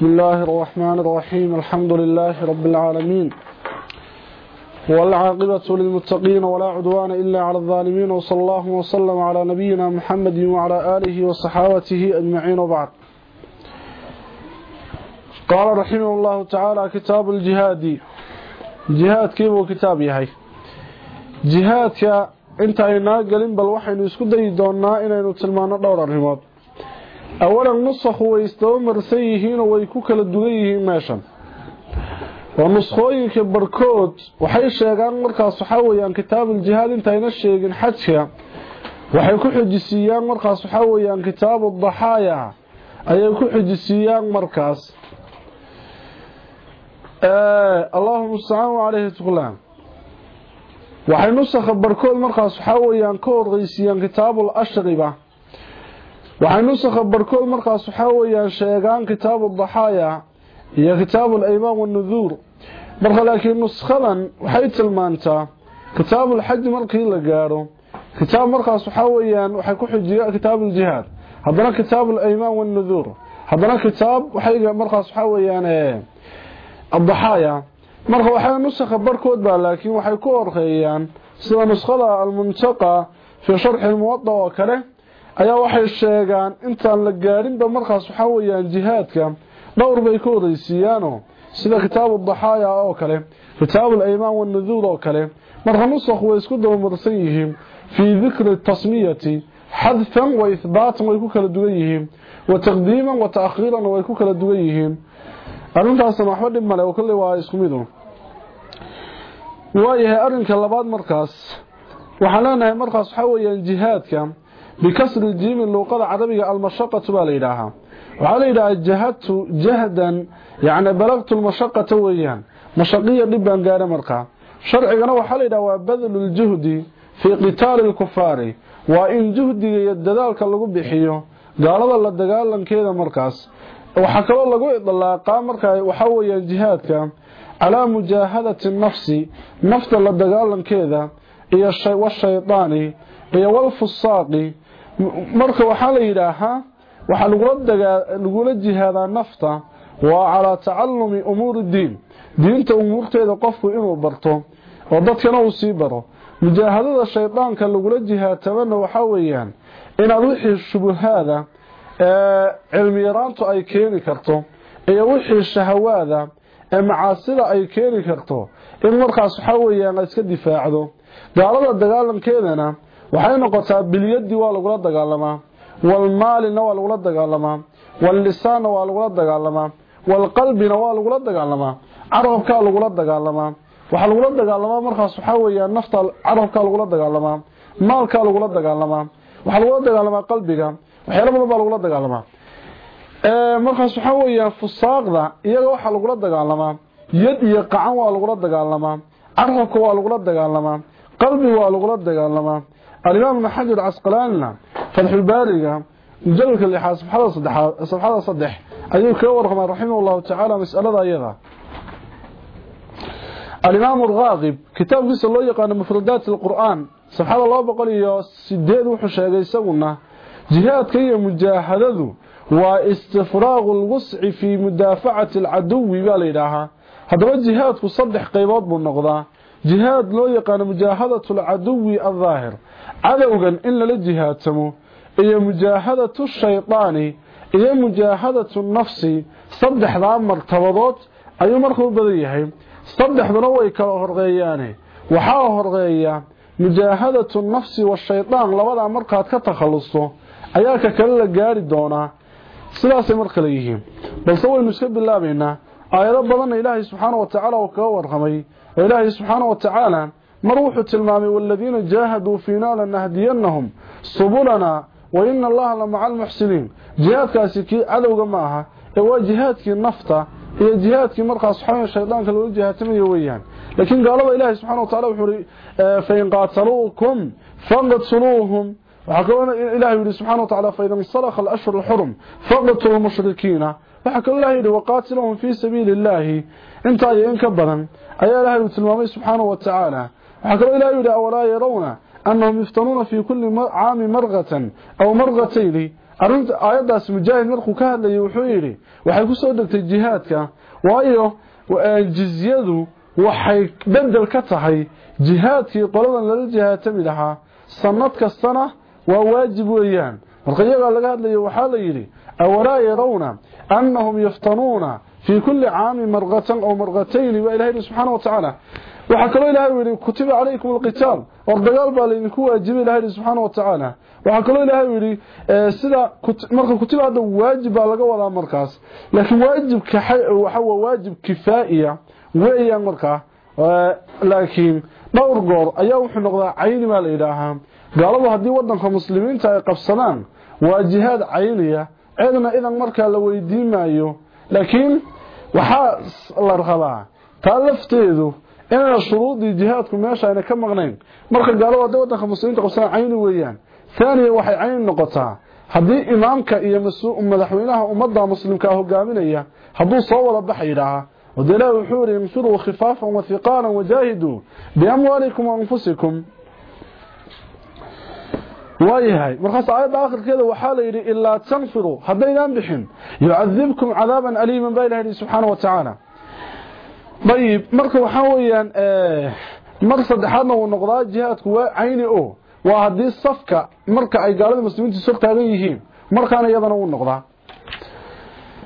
بسم الله الرحمن الرحيم الحمد لله رب العالمين والعاقبة للمتقين ولا عدوان إلا على الظالمين وصلى الله وسلم على نبينا محمد وعلى آله وصحابته أجمعين وبعد قال رحمه الله تعالى كتاب الجهاد جهاد كيف كتاب يحي جهادك انت اينا قلن بل وحين اسكو داي دونا inaynu tilmaano dhowr arrimood awalan nusakhu way isdaba marsan yihiin oo way ku kala duwan yihiin meeshan oo nuskhooyinka barkood waxay sheegaan markaas waxaa weeyaan kitaabul jihaad intayna sheegin xajka waxay ku xujisiiyaan markaas waxaa weeyaan kitaabu daxaaya ayay ku xujisiiyaan markaas allahuma mustacaan caleyhi tuqlaan waxay nusakha barkood markaas waxaa weeyaan ka horreysiiyaan kitaabul waxaa weeyaan sheegaan kitaabu daxaaya iyo kitaabu alaymaan wanuduur marka laakiin nuskhadan waxay tilmaantaa kitaabulxaji markii la gaadho kitaab markaas waxaa weeyaan waxay ku xujiya kitaabuuljihaad haddana kitaabu alaymaan wanuduur haddana kitaab waxay markaas waxaa weeyaan adaxaaya marka waxaa nusakha barkood baa laakiin waxay ku orqeeyaan sida nuskhada almuntaqa fii sharxi lmuwada oo kale ayaa waxay sheegaan intaan la gaadhinba markaas waxaa weeyaan jihaadka dhowr bay ka horeysiiyaano sida kitaabu daxaaya oo kale kitaabu alaymaan wanuduur oo kale. Marka nusakhu way isku dabamarsan yihiin fii dikri tasmiyati xadfan wa ihbaatan way ku kala duwan yihiin wa taqdiiman wa taakhiiran way ku kala duwan yihiin. Arrintaasna waxba dhib male oo kolley waa isku midu. Waayahay arrinka labaad markaas waxaan leenahay markaas waxaa weeyaan jihaadka bikasri jiimi luuqada carabiga almashaqatu baa la yidhaahaa waxaa la yidhahaa jahadtu jahdan yacni balagtu lmashaqata weeyaan mashaqiya dhib baan gaadha markaa sharcigana waxaa la yidhaha waa badluuljuhdi fii qitaali lkufaari waa in juhdiga iyo dadaalka lagu bixiyo gaalada la dagaalankeeda markaas waxaa kaloo lagu idlaaqaa markaa waxaa weeyaan jihaadka calaa mujaahadati nafsi nafta la dagaalankeeda iyo iyo walfusaaqi marka waxaa la yidhaahaa waxaa lagula jihaadaa nafta waa calaa tacalumi umuuri diin. Diinta umuurteeda qofku inuu barto oo dadkana uu sii baro. Mujaahadada shaydaanka lagula jihaatamana waxaa weeyaan inaad wixii shubuhaada cilmi yaraantu ay keeni karto iyo wixii shahawaada ee macaasida ay keeni karto in markaas waxaa weeyaan la iska difaacdo. Gaalada dagaalankeedana waxay noqotaa bilyadi waa lagula dagaalamaa walmaalina waa lagula dagaalamaa wallisaanna waa lagula dagaalamaa walqalbina waa lagula dagaalamaa carabkaa lagula dagaalamaa. Waxaa lagula dagaalamaa markaas waxaa weeyaan nafta carabkaa lagula dagaalamaa maalkaa lagula dagaalamaa. Waxaa lagula dagaalamaa qalbiga waxyaala badan baa lagula dagaalamaa. Markaas waxaa weeyaan fusaaqda iyaga waxaa lagula dagaalamaa. Yad iyo qacan waa lagula dagaalamaa. Carabka waa lagula dagaalamaa. Qalbi waa lagula dagaalamaa قال الإمام المحجر عسقلاننا فتح البارقة يجلل كل إحاء سبحانه صدح أيها كور رحمه رحمه الله تعالى مسألة أيضا الإمام الغاغب كتاب قصة الله يقان مفردات القرآن. سبحان الله بقال إياه سيدين وحشة يساونا جهات كي مجاهدة واستفراغ الوسع في مدافعة العدو بالإلهة هذا جهات قصدح قيبات بالنقضة جهاد لو يقان مجاهدة العدو الظاهر. Cadowgan in lala jihaadsamo iyo mujaahadatu shaydaani iyo mujaahadatu nafsi saddexdaa martabadood ayuu marka u badan yahay saddexduna way kala horqeeyaane waxaa horqeeya mujaahadatu nafsi washaydaan labadaa markaad ka takhallusto ayaa ka kale la gaari doonaa sidaasay mar kale yihiin balse waynu iska bilaabaynaa aayado badanna ilaahay subxaana wa tacaala uu kaga warramay oo ilaahay subxaana wa tacaala مروح التلمامي والذين جاهدوا فينا لنهدينهم سبلنا وإن الله لمع المحسنين. جهادك أسيكي عدو قماها هو إيوه جهادك النفطة هي إيوه جهادك مرقى صحيح الشيطان كالو جهات ميويان لكن قالوا إلهي سبحانه وتعالى وحوري آه، فإن قاتلوكم فانقتلوهم وحكونا إلهي سبحانه وتعالى فإذا انصرخ الأشهر الحرم فانقتلوا المشركين. وحكى الله إلهي وقاتلهم في سبيل الله. انتا يأنك بنا أي الله سبحانه وتعالى. عقلوا إلى أيضا ولا يرون أنهم يفتنون في كل عام مرغة أو مرغتين. أرنت آيات داس مجاهد مرخو كهد ليوحويري وحيكو سودك تجيهاتك وأيو جزيادو وحي بندل كتحي جهاتك قلبا للجهات تملحا صنتك الصنة وواجب ويان. مرقيقا لقهد ليوحاليري أولا يرون أنهم يفتنون في كل عام مرغة أو مرغتين. وإلهي سبحانه وتعالى waxaa kaloo ilahay yidhi kutiba calaykum alqitaal war dagaal baa laydinku waajibay ilaha yidhi subxaana wa tacaala waxaa kaloo ilaahay yidhi sida marka kutiba hadda waajib baa laga wadaa markaas laakiin waajibka waxa waa waajib kifaa'iya weeyaan markaa laakiin dhowr goor ayaa wuxuu noqdaa cayni baa la yidhaahaa gaaladu haddii wadanka muslimiinta ay qabsadaan waa jihaad cayniya cidna idan markaa la weydiin maayo laakiin waxaa la rabaa taa lafteedu inayna shuruudii jihaadku meesha ayna ka maqnayn marka gaaladu haddii wadanka muslimiinta qabsadaan cayni weeyaan ثانيا waxay cayn noqotaa hadii imaamka iyo madaxweynaha ummadda muslimka hogaaminaya haduu soo wada baxayraa ودلاه وحور ينفروا خفافا وثقالا وجاهدوا بأموالكم وأنفسكم وايهاي مرخص آيات آخر كذا وحالة يري إلا تنفروا هدينا بحن يعذبكم عذابا أليما بإله سبحانه وتعالى طيب dayib marka waxa weeyaan eh, mar saddexaadna wuu noqdaa jihaadku waa cayni o waa haddii safka marka ay gaalada muslimiintu sor taagan yihiin markaana iyadana wuu noqdaa.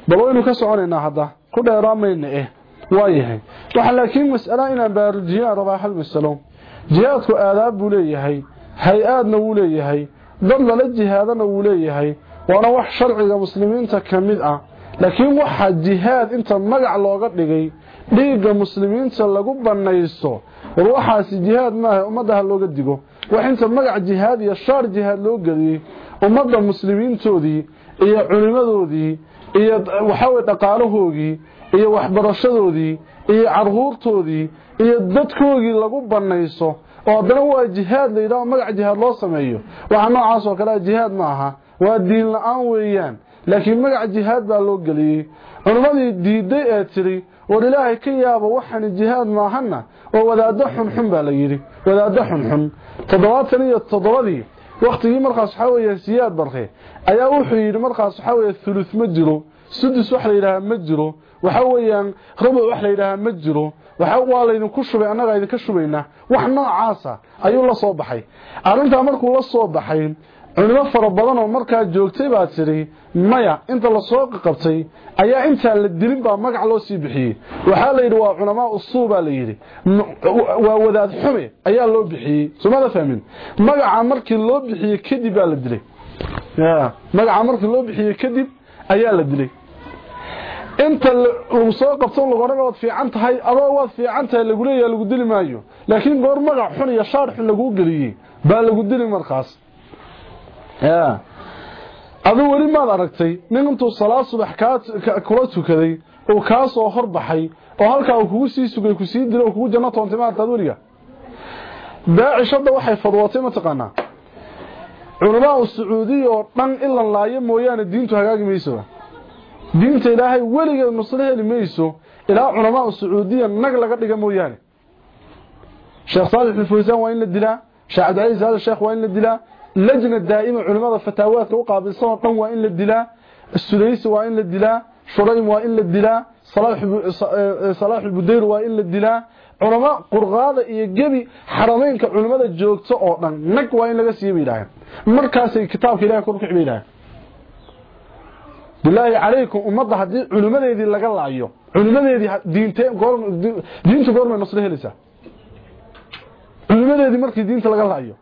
Bal waynu ka soconaynaa hadda ku dheeraamayna eh waayahay waxa laakiin mas'ala inaan baarujiyaa rabaa hal masalo. Jihaadku aadaab buu leeyahay hay'aadna wuu leeyahay dad lala jihaadana wuu leeyahay waana wax sharciga muslimiinta ka mid ah. Laakiin waxa jihaad inta magac looga dhigay dhiigga muslimiinta lagu banaysto war waxaasi jihaad maaha ummadda ha looga digo. Wax inta magac jihaad iyo shaar jihaad loo geliyey ummadda muslimiintoodii iyo culimadoodii iyo waxawey dhaqaalahoogii iyo waxbarashadoodii iyo carruurtoodii iyo dadkoogii lagu banayso oo haddana waa jihaad la yidhaho magac jihaad loo sameeyo. Waxa noocaas oo kale jihaad ma aha waa diin la'aan weeyaan. Laakiin magac jihaad baa loo geliyey. Culimmadii diiday ee tiri ولله وللهي كياب وحن الجهاد ما هنا ووذا دحن حن باليري وذا دحن حن تضوات ثانية تضواتي وقت يمرقى صحاوية سياد برخي أيا وحي يمرقى صحاوية ثلث مجره سدس وحل إلى مجره وحويا ربع وحل إلى مجره وحوالا إذا كشف أنا غير كشفينا وحنا عاصة أيو الله صوبحي أرنت أمرك الله صوبحي culimo fara badan oo markaa joogtay baa tiri maya inta la soo qabtay ayaa intaan la dilin baa magac loo sii bixiyey. Waxaa la yidhi waa culamaa usuu baa la yidhi. Waa wadaad xume ayaa loo bixiyey. Soomada fahmin? Magaca markii loo bixiyey kadib baa la dilay. Magaca markii loo bixiyey kadib ayaa la dilay. Inta lagu soo qabto lagu odhan waad fiican tahay adoo waad fiican tahay lagu leeyahay lagu dili laakiin goor magac xun iyo shaar xun laguu geliyey baa lagu dili markaas aduu weli maad aragtay nin intuu salaad subax kula tukaday uu kaa soo horbaxay oo halkaa uu kugu sii sugay ku sii dilo kugu janno toontay maartaad weliga daacishadda waxay fadwootay mataqaanaa culamaa sacuudiya oo dhan in la laayo mooyaane diintu hagaagi mayso diinta ilaahay weligeed nuslo heli mayso ilaa culamaa sacuudiya nag laga dhiga mooyaane sheekh saalix alfawsaan waa in la dilaa sheekh cabdilcaziz al sheekh waa in la dilaa dilaa sudaysi waa in la dilaa shuraym waa in la dilaa salaax albudayr waa in la dilaa culama qurqaada iyo gebi xarameynka culimada joogto oo dhan nag waa in laga siiya bay yidhaaheen markaasay kitaabka ilahay kor ku xibay yidhaaheen bilaahi calaykum ummadda haddii culimadeedii laga laayo culimadeedii diintee diintu goormay naslo helaysaa culimadeedii markii diinta laga laayo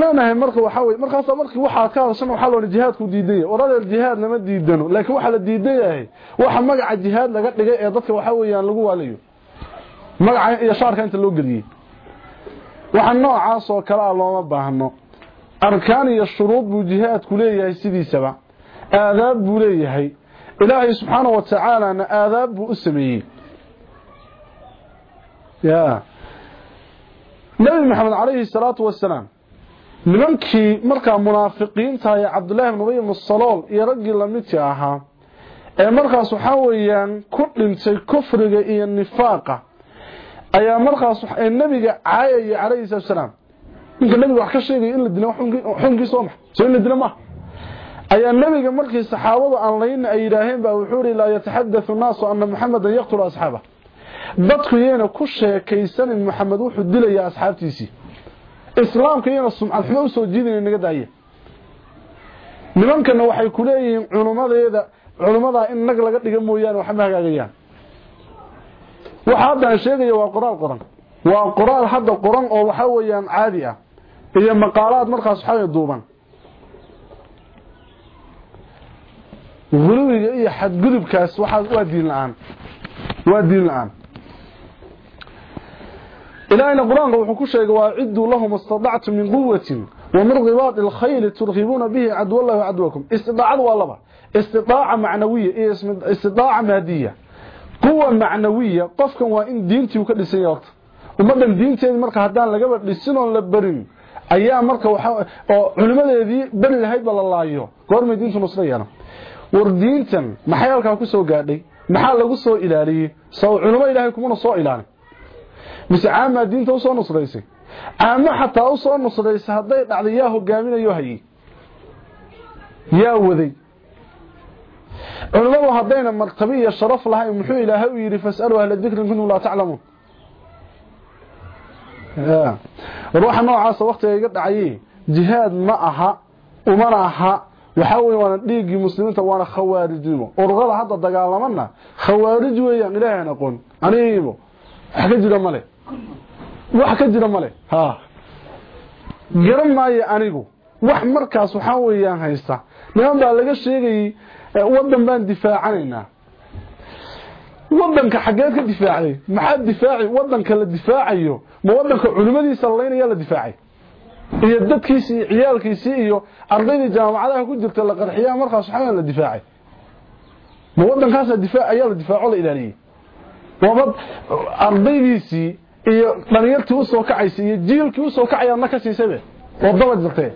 leenahay marka waxa wey markaas markii waxaad ka hadashan waxaa loona jihaadku diidan yahay orada jihaad lama diidano laakiin waxaa la diidan yahay waxa magaca jihaad laga dhigay ee dadka waxa weeyaan lagu waalayo magaca iyo shaarka inta loo geliyey waxa noocaas oo kale looma baahno. Arkaan iyo shuruud buu jihaadku leeyahay sidiisaba. Aadaab buu leeyahay. Ilaahay subxaanahu wa tacaalana aadaab buu u sameeyey. Ya nabi maxamed calayhi salaatu wasalaam nimankii markaa munaafiqiinta ee cabdullaahi ibn ubay ibn salool iyo raggii lamidka ahaa ee markaas waxaa weeyaan ku dhintay kufriga iyo nifaaqa ayaa markaas nabiga caayaya calayhi salaam ninka nabiga wax ka sheegay in la waa maxay soo dilo maaha ayaa nabiga markii saxaabadu aan layna ay yidhaaheen baa wuxuu yidhi laa yataxaddathu nnaasu ana muxamedan yaqtulu asxaabah dadku yayna ku sheekaysanin maxamed wuxuu dilayaa asxaabtiisii islaamka yayna sumcad xumo u soo jiidina naga daaya nimankana waxay ku leeyihiin culummadeeda culummadaa in nag laga dhiga mooyaane waxma hagaagayaan waxa haddaan sheegaya waa qoraal qoran. Waa qoraal hadda qoran oo waxaa weeyaan caadi ah. Iyo maqaalaad markaas waxaa duuban. Guluwiga iyo xadgudubkaas waa diin la'aan. Waa diin la'aan qur-aanka wuxuu ku sheegay waaciduu lahum istadactum min quwatin ومن رباط الخيل ترهبون به عدو الله وعدوكم. استطاعة والله استطاعة معنوية. إيه استطاعة مادية. قوة معنوية. قفكا وإن دينتي وكدسين يورت ومدن دينتي مركا هدان لقبت لسنون لبرين. أيام مركا علماء ذي بل لهيد بل الله أيوه قرمي دينتي مصرية وردينتا محيالك كسو قادي. محال لغو سو إلالي سو علماء إلهي كمون سو إلالي بس عامة دينتا وسو نصريسي ama xataa u soo nusraysa hadday dhacday yaa hogaaminayo hayey yaa waday culimmadu haddayna martabo iyo sharaf lahayn muxuu ilaahay u yidhi fasaluu ahla dikrin kuntum laa taclamuun ruuxa noocaasa waktiga iga dhacayay jihaad ma aha umana aha waxaa wey waana dhiiggii muslimiinta waana khawaarijnimo ururada hadda dagaalamana khawaarij weeyaan ilaahan aqoon anigiibo wax ka jira male wax ka jira male ha. Garan maayo anigu. Wax markaas waxaa weeyaan haysta. Niman baa laga sheegayay wadan baan difaacanaynaa. Wadanka xageed ka difaacday maxaa difaaci? Wadanka la difaacayo ma wadanka culimadiisa lalaynaya la difaacay? Iyo dadkiisii iyo ciyaalkiisii iyo ardaydii jaamacadaha ku jirta la qarxiyaa markaas waxaa la difaacay. Ma wadankaasa difaac ayaa la difaaco la ilaaliyey waabad ardaydiisii iyo dhalinyartii u soo kacaysa iyo jiilkii u soo kacayaadna ka siisabe? Oo daba jirtee.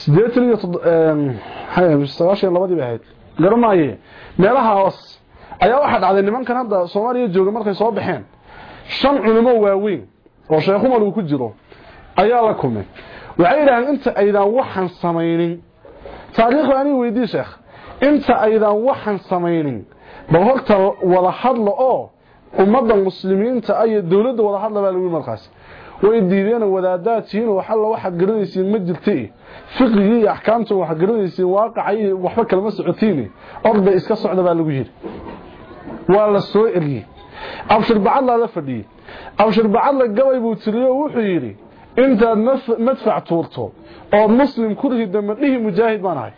Sideetan iyo sagaashan labadii bay ahayd. Garamaaye meelaha hoos ayaa waxaa dhacday nimankan hadda soomaaliya jooga markay soo baxeen. Shan culimo waaweyn oo sheekh umar uu ku jiro ayaa la kulmay. Waxay yidhahdeen inta aydaan waxaan samaynin. Taariikhda anii weydii sheekh. Inta aydaan waxaan samaynin bal horta wada hadla oo ummadda muslimiinta iyo dowladda wada hadla baa lagu markaas way diideen wadaadaad tihiin wax alla waxaad garanaysiin ma jirtay fiqigii iyo axkaamta waxaad garanaysiin waaqacay waxba kalama socotiin orda iska socda baa lagu yiri waa la soo eriyey abshir bacad la fadhiyey abshir bacad la gabay buu tiriyo wuxuu yiri intaad madfac tuurto oo muslim ku rida madhihi mujaahid baan ahay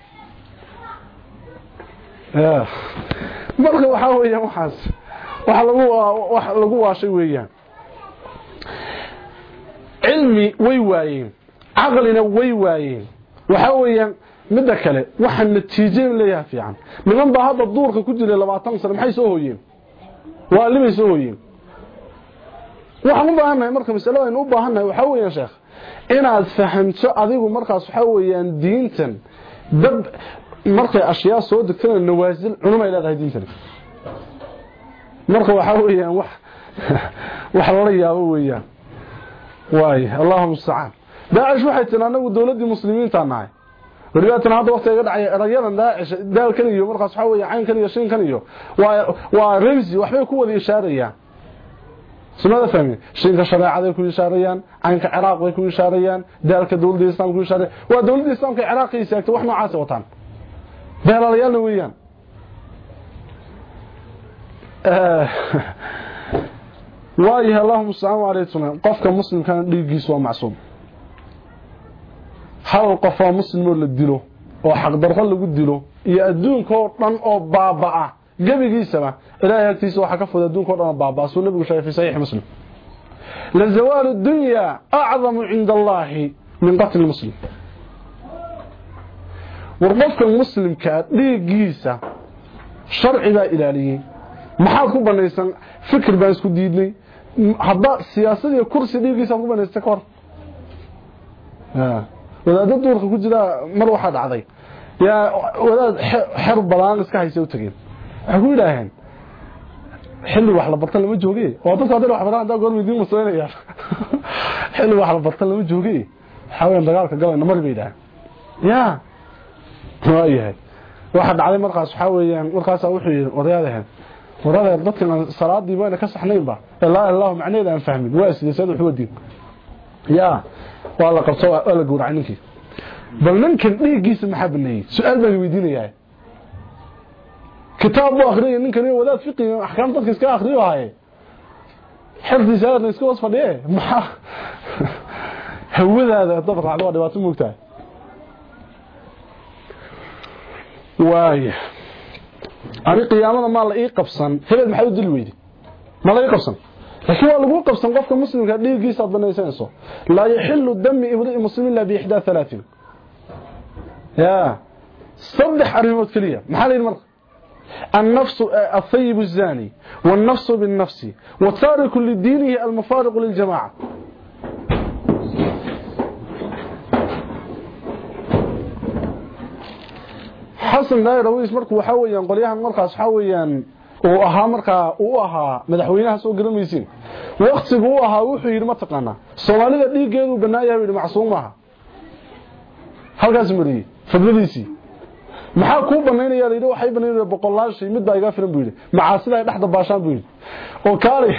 marka waxaa weeyaan waxaas wax lagu wax lagu waashay weeyaan. Cilmi way waayeen caqlina way waayeen. Waxa weeyaan midda kale waxa natiijo leeyahay fiican. Niman baa hadda duurka ku jiray 20 sano maxay soo hooyeen waa limay soo hooyeen waxaan u baahanahay marka mas'alada aynu baahanahay waxa weeyaan sheekh inaad fahamto adigu markaas waxa weeyaan diintan dad markay ashyaa soo degtana nawaasil culum ay leedahay diintan marka waxa weeyaan wax wax la yaabo weeyaan waay allahumma musta'an daacish waxay tiin anagu dawladii muslimiinta nahay wariyaatan hadda waqtiga dhacay erayadan daacish daalkan iyo markaas waxa weeyaan caynkan iyo shinkan iyo waa waa ramsi waxbay ku wada ishaarayaan سماذا فهمي شينك شريعة كو يشاريان عينك عراق كو يشاريان دالك دولة الإسلام كو يشاريان ودولة الإسلام كعراق يساكت وحنا عاسي وطان دالاليان ويان آه beelaliyaalna weeyaan. Eh, Waayahay allahuma ustaaan aleytuna qofka muslimkana dhiiggiisa waa macsuum. Hal qofoo muslimoo la dilo oo xaqdarro lagu dilo iyo adduunkao dhan oo baaba-a. Gebigiisaba ilaahay agtiisa waxaa ka fuda adduunka o dhan oo baaba-a suu nabigu sheegay fi saxiixi muslim lazawaalu dunyaa acdamu cinda allaahi min qatli muslim war qofka muslimkaa dhiiggiisa sharci baa ilaaliyey. Maxaa ku banaysan? Fikir baan isku diidnay. Hadda siyaasadiiyo kursi dhiiggiisa ku banaystay ka hor. Wadaadda duurka ku jiraa mar waxaa dhacday. Yaa wadaad xer balaan iska haysa u tegeen. Waxay ku yidhaaheen xilli wax la bartan lama jooge waa dadku hadday wax baraan haddaa goorma idiin masaynayaan xilli wax la bartan lama jooge waxaa weyaan dagaalka galayna mari bay yidhaaheen ya. Waayahay waxa dhacday markaas waxa weeyaan markaas wuxuu yiri odayaadahan warada dadka salaadii bayna ka saxnaynba ilaa ilaahu macneeda aan fahmin waa sideesad wuxuu wadin ya waa la qabto waa la guuracay ninkii bal ninkan dhiigiisa maxaa baneeyay su'aal baan weydiinayaa kitaab buu akhriyay ninkan iyo wadaad fiqi ahkaam dadka iska akhriyo haye xifdi saadna iska was fadhiye maxaa hawadaada dad raacdo waa dhibaato moogtahay واي. اني قيامنا ما لا يقبسن هبل ما حد دلويدي ما لا يقبسن لكن لو قبسن قفكه مسلم كديغيس ادنيسن سو لا يحل الدم ابن المسلم إلا بإحدى ثلاث. يا. صدح حرمت كليا محل المر النفس الطيب الزاني والنفس بالنفس. وتارك لدينه المفارق للجماعة. Xasan daayir rawiis markuu waxa weeyaan qolyahan markaas waxa weeyaan uu ahaa markaa uu ahaa madaxweynaha soo garamaysiin waqtigu uu ahaa wuxuu yiri ma taqaana Soomaalida dhiigeedu banaayahay yiri macsuum maaha halkaas mariyay fadladiisi maxaa ku banaynaya leeyahay waxay banaynayaan boqolaal shay mid baa iga filan buu yiri macaasida ay dhaxda baashaan buu yiri oo kaali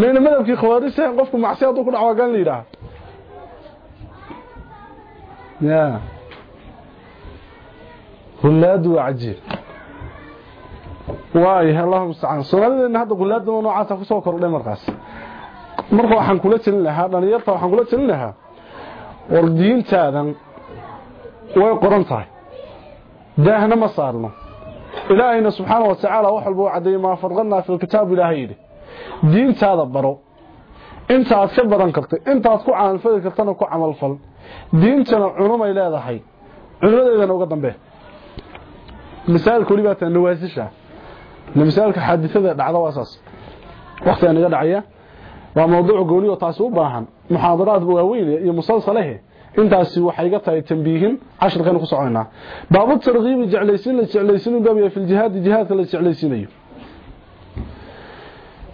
meena madabkii khawaarisa qofku macsiyadu ku dhaco gaan leeyahay sunnadina hadda qulaadu noocaas ku soo kordhay markaas marka waxaan kula talin lahaa dhalinyarta waxaan kula talin lahaa war diintaadan way qoran tahay daahna ma saarno ilaahayna subxaanahu watacaala wax walba u cadeeyay maa farqadnaa fi lkitaab ilaahay yidhi diintaada baro intaad ka baran kartay intaad ku camalfali kartana ku camalfal diintana cunumay leedahay cunumadeedana uga dambe xaadithada dhacda waa saas waqtiga naga dhacaya waa mawduuc gooni oo taasi u baahan muxaadaraad waaweyn iyo musalsalahe intaasi waxay ga tahay tambiihin casharkan ku soconaa baabu targhiib jeclaysin la jeclaysin baabiya fi jihad jihadka la jeclaysinayo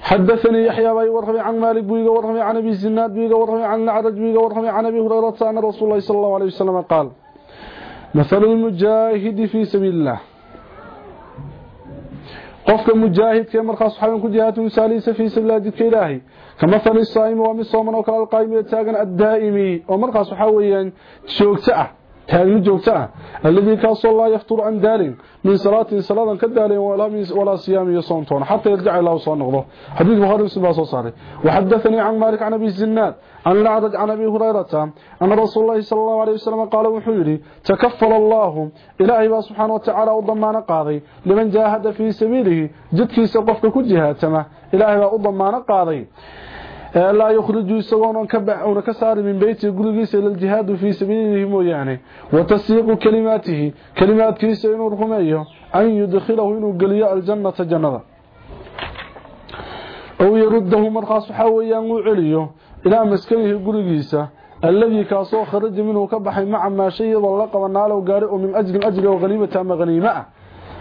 حدثني يحيى بن ورقم عن مالك بن ورقم عن ابي زناد بن ورقم عن العرج بن ورقم عن ابي هريره ان رسول الله صلى الله عليه وسلم قال مثل المجاهد في سبيل الله qofka mujaahidka markaas waxa ku jihaadku saalaysa fi sabila jidka ilaahi kama tan saayim wa misoomano kala qaaymiyo taagan ad-daa'imi. Oo markaas waxa joogta ah. Ah alladii kaasoo laa yafturu an daalin min salaatin salaadan ka daalin walaa siyaam iyo soontoona xataa yarjaca ilaa soo noqdo xadiid bukhari muslim baa soo saaray waxadathanii can maalik can abi zinaad عن العرج عن أبي هريرة أن رسول الله صلى الله عليه وسلم قال وحيري تكفل الله إلهي سبحانه وتعالى وضمان قاضي لمن جاهد في سبيله جدك سقفك كجهاتما إلهي وضمان قاضي لا يخرج يسوون ونكسار من بيته قلقيس إلى الجهاد في سبيله مويانه وتسيق كلماته كلمات كيس إنه رحميه أن يدخله إنه قلياء الجنة جنة أو يرده مرخص حويا وعليه إلى مسكنه قرقيسة الذي كاسو خرج منه كبحي مع ما شيء ضلق وناله وقارئ من أجل أجل وغنيمة أما غنيمة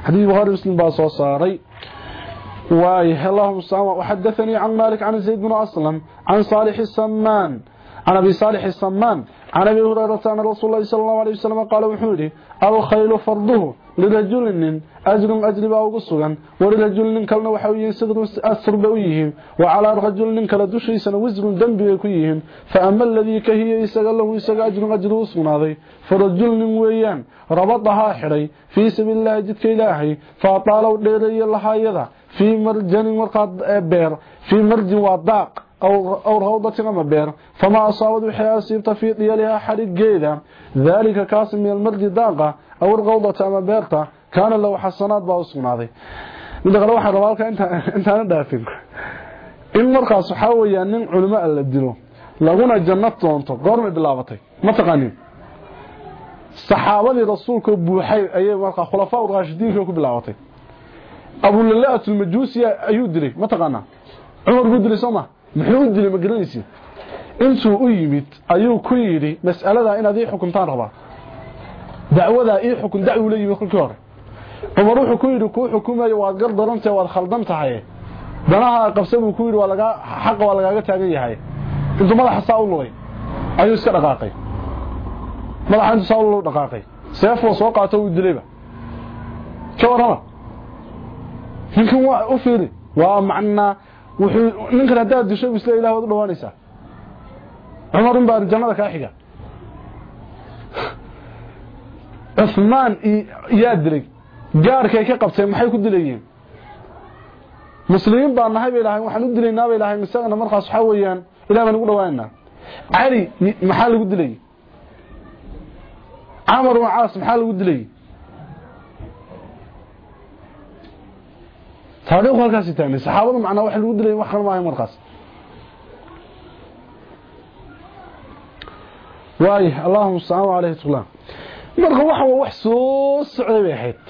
حديث بخاري مسلم باسو صاري وايه اللهم السلام وحدثني عن مالك عن زيد بن أسلم عن صالح السمان. عن أبي صالح السمان. عن أبي هريرة أن رسول الله صلى الله عليه وسلم قال وحوله الخيل فرضه لرجل أجر أجر باوغسغا ولرجل كلنا وحويين صدر أسر بويهم وعلى رجل كلا دشيسنا وزر دنبي كيهن فأما الذي كهي يسغى له يسغى أجر أجر وسغناضي فرجل ويان ربطها حري في سبيل الله جدك إلهي فأطالوا ديري الله يدا في مرجن مرقاد بير في مرج وضاق أو, أو روضة أما بير فما أصابت وحي أصيبت في طيالها حريق جيدا ذلك كاسم من المرج داقة أو الغوضة أما بيرتا كان له حسنات باوسقنا هذه من دقل واحد روالك انت انت انا دافن in markaas waxa weeyaan nin culimo la dilo laguna jannad doonto goorma bilaabatay ma taqaanin saxaabadii rasuulka buuxay ayay markaa khulafaa raashidiinka ku bilaabatay abu lalaat almajuusi ayuu dilay ma taqaanaa cumar buu dilay soo ma muxuu u dilay ma garanaysi intuu u yimid ayuu ku yidhi mas'alada inaad ii xukuntaan rabaa dacwadaa ii xukun dacwuu la yimid kolkii hore cumar wuxuu ku yidhi kuu xukumayo waad gar darantahe waad khaldan tahay danaha qabsa buu ku yidhi xaqa waa lagaaga taagan yahay intuu madaxa saa u lulay ayuu iska dhaqaaqay madaxa intuu saa u lulu dhaqaaqay seefoo soo qaato uu dilayba ka warrama ninkan u fiiri waa macnaa wuxuu ninkan haddaad disho isla ilah waad u dhawaanaysaa cumar in baa jannada kaa xiga. Cusmaan yaa dilay. Gaarkay ka qabteen maxay ku dilayeen? Muslimiin baa nahay bay lahayn waxaan u dilaynaa bay lahayn isagana markaas waxaa weeyaan ilah baan ugu dhawaanaynaa cali maxaa lagu dilayay camar wa caas maxaa lagu dilayay taariikhu halkaasi taagnay saxaabadu macnaa waxa lagu dilayay wax kale maahay markaas. Waay allahuma mustacaan alayhi tuglaan marka waxa waa wax soo socday bay ahayd.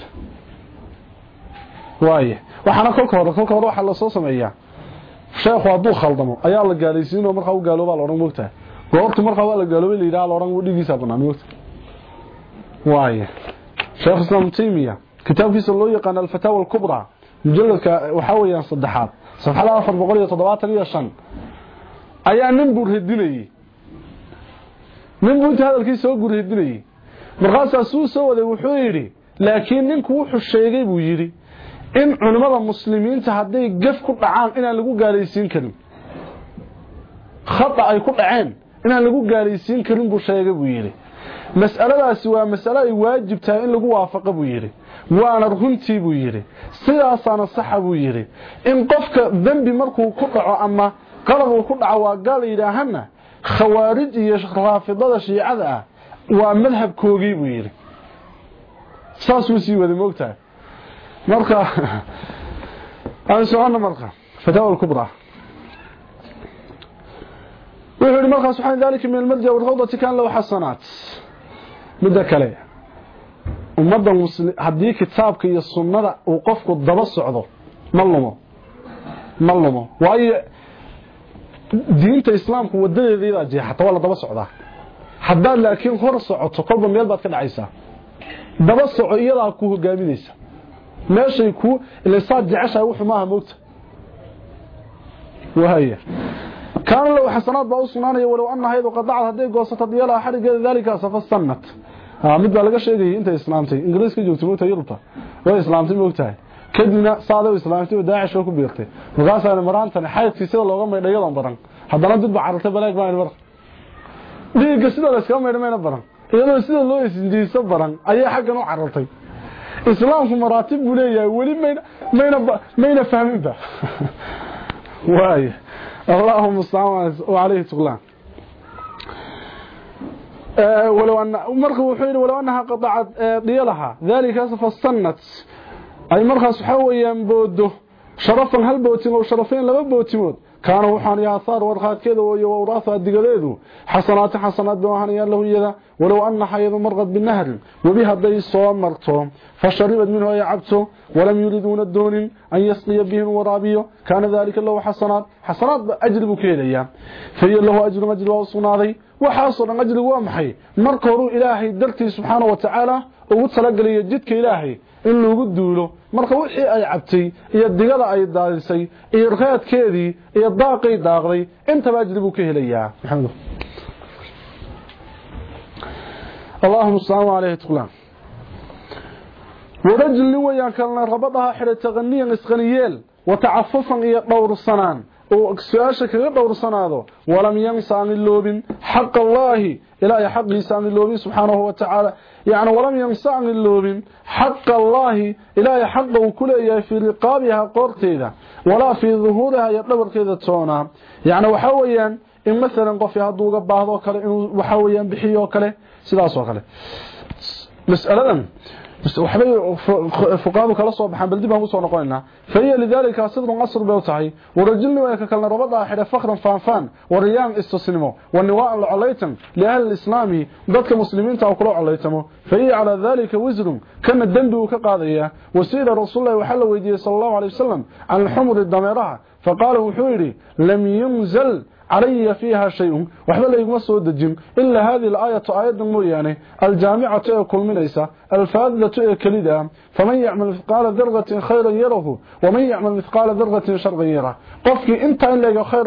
Waaye waxaana kolka hore waxaa la soo sameeyaa. Sheekhu hadduu khaldamo ayaa la gaalaysiinoo markaa u gaaloobaa la odhan moogtahay goortu markaa waa la gaaloobay la yidhaha la odhan dhigiisaa banaan moogta waaye sheekh islaam taymiya kitaabkiisa loo yaqaan alfataawa alkubra mujaladka waxaa weeyaan saddexaad. Safxada afar boqol iyo toddobaatan iyo shan. Ayaa nin buu radinayey nin buu inta hadalkii soo gurhedinayey markaasaa suu soo waday wuxuu yidhi laakiin ninku wuxuu sheegay buu yidhi in culimmada muslimiinta hadday gaf ku dhacaan inaan lagu gaalaysiin karin. Khata ay ku dhaceen inaan lagu gaalaysiin karin buu sheegay buu yidhi. Mas'aladaasi waa mas'alo ay waajib tahay in lagu waafaqo buu yidhi waana runtii buu yidhi. Sidaasaana saxa buu yidhi. In qofka dembi markuu ku dhaco ama qalab uu ku dhaco waa gaal yidhaahana khawaarij iyo raafidada shiicada ah waa madhabkoogii buu yidhi. Saasuu sii waday moogtahay marka aan socono marka fataawa kubra wuxuu yidhi markaas waxaa dalika min almarja walrawdati kan lahu xasanaat. Midda kale ummadda muslim haddii kitaabka iyo sunnada uu qofku daba socdo ma lumo ma lumo waayo diinta islaamku wadadeediibaa jeexata waa la daba socdaa haddaad laakiin hor socoto kolba meel baad ka dhacaysaa daba soco iyadaa ku hogaaminaysa meeshay ku ilasaad jeceshahay wuxuu maaha moogta wahaya kaana lahu xasanaad baa u sugnaanaya walow ana haydu qadacad hadday goosato diyalaha xarigeeda daalikaasa fastanat mid baa laga sheegayay intay islaamtay. Ingiriiska joogtay moogta yurubta way islaamtay moogtahay kadibna saaday islaamtay oo daacish ku biirtay. Markaasaa maraantan xaydkii sida looga maydhay iyadoon baran. Haddana dib carartay balaag baan mar dhiigga sida la iska maydhamayna baran. Iyadoo sida loo isdiiso baran ayay xaggan u carartay. Islaamku maraatib buu leeyahay weli mayna mayna mayna fahminba waay اللهم استعان وعليه تغلان أه ولو أن مرخ وحير ولو أنها قطعت أه ديالها ذلك فاستنت أي كان وحان ياثار ورخات كذا ووراثة دقليدو حسنات حسنات بوحان يالله يذا ولو أن حيض مرغت بالنهر وبها الدي الصوام مرتهم فشربت منه يعبته ولم يريدون الدون أن يسقي بهم ورابيه كان ذلك له حسنات. حسنات أجر بكيليا فهي له أجر مجر وصناضي وحاصل أجر وامحي. مركروا إلهي درتي سبحانه وتعالى. ugu talagalay jidka ilaahay in lagu duulo marka wixii ay cabtay iyo digada ay daadisay iyo raadkeedii iyo daaqay daaqday intaba ajri buu ka helayaa maxamed اللهم صل عليه تقلان ورجل ويا كان ربطها حره تغنيا اسقنيل وتعففا iyo dhowr sanaan oo su'aasha kaga dhowr sanaado walam yamsaan loobin xaq allahi ilaahi xaqiisa aan loobin subhanahu wa ta'ala yaani walam yamsaan loobin xaq allahi ilaahi xaq uu ku leeyahay fi riqabiha qorteeda wala fi dhuhuraha ya dhabarkeeda toona yaani waxa weeyaan in mesela qof haduu uga baahdo kale inuu waxa weeyaan bixiyo kale sidaas oo kale mas'aladan waxbay fuqaadu kala soo baxaan baldi baan u soo noqonaynaa fariya lidalika sidru asr bay tahay warajulni way ka kalna rabada xira fakhran faanfaan wariyaan istisnimo waniwaan lacalaytan liahli islaami dadka muslimiinta oo kula calaytamo fariya ala dalika wizrun kana dambi uu ka qaadaya wasiila rasuulullaahi waxa la weydiiyay sallallahu alayhi wasallam an humur dameeraha faqala wuxuu yiri lam yunzal علي فيها شيء وحبا ليغما سو دجين الا هذه الايه أيضا مويانه الجامعة كل منيسا الفاذله كليدا فمن يعمل مثقال ذره خيرا يره ومن يعمل مثقال ذره شرا يره قفكي انت ان لغا خير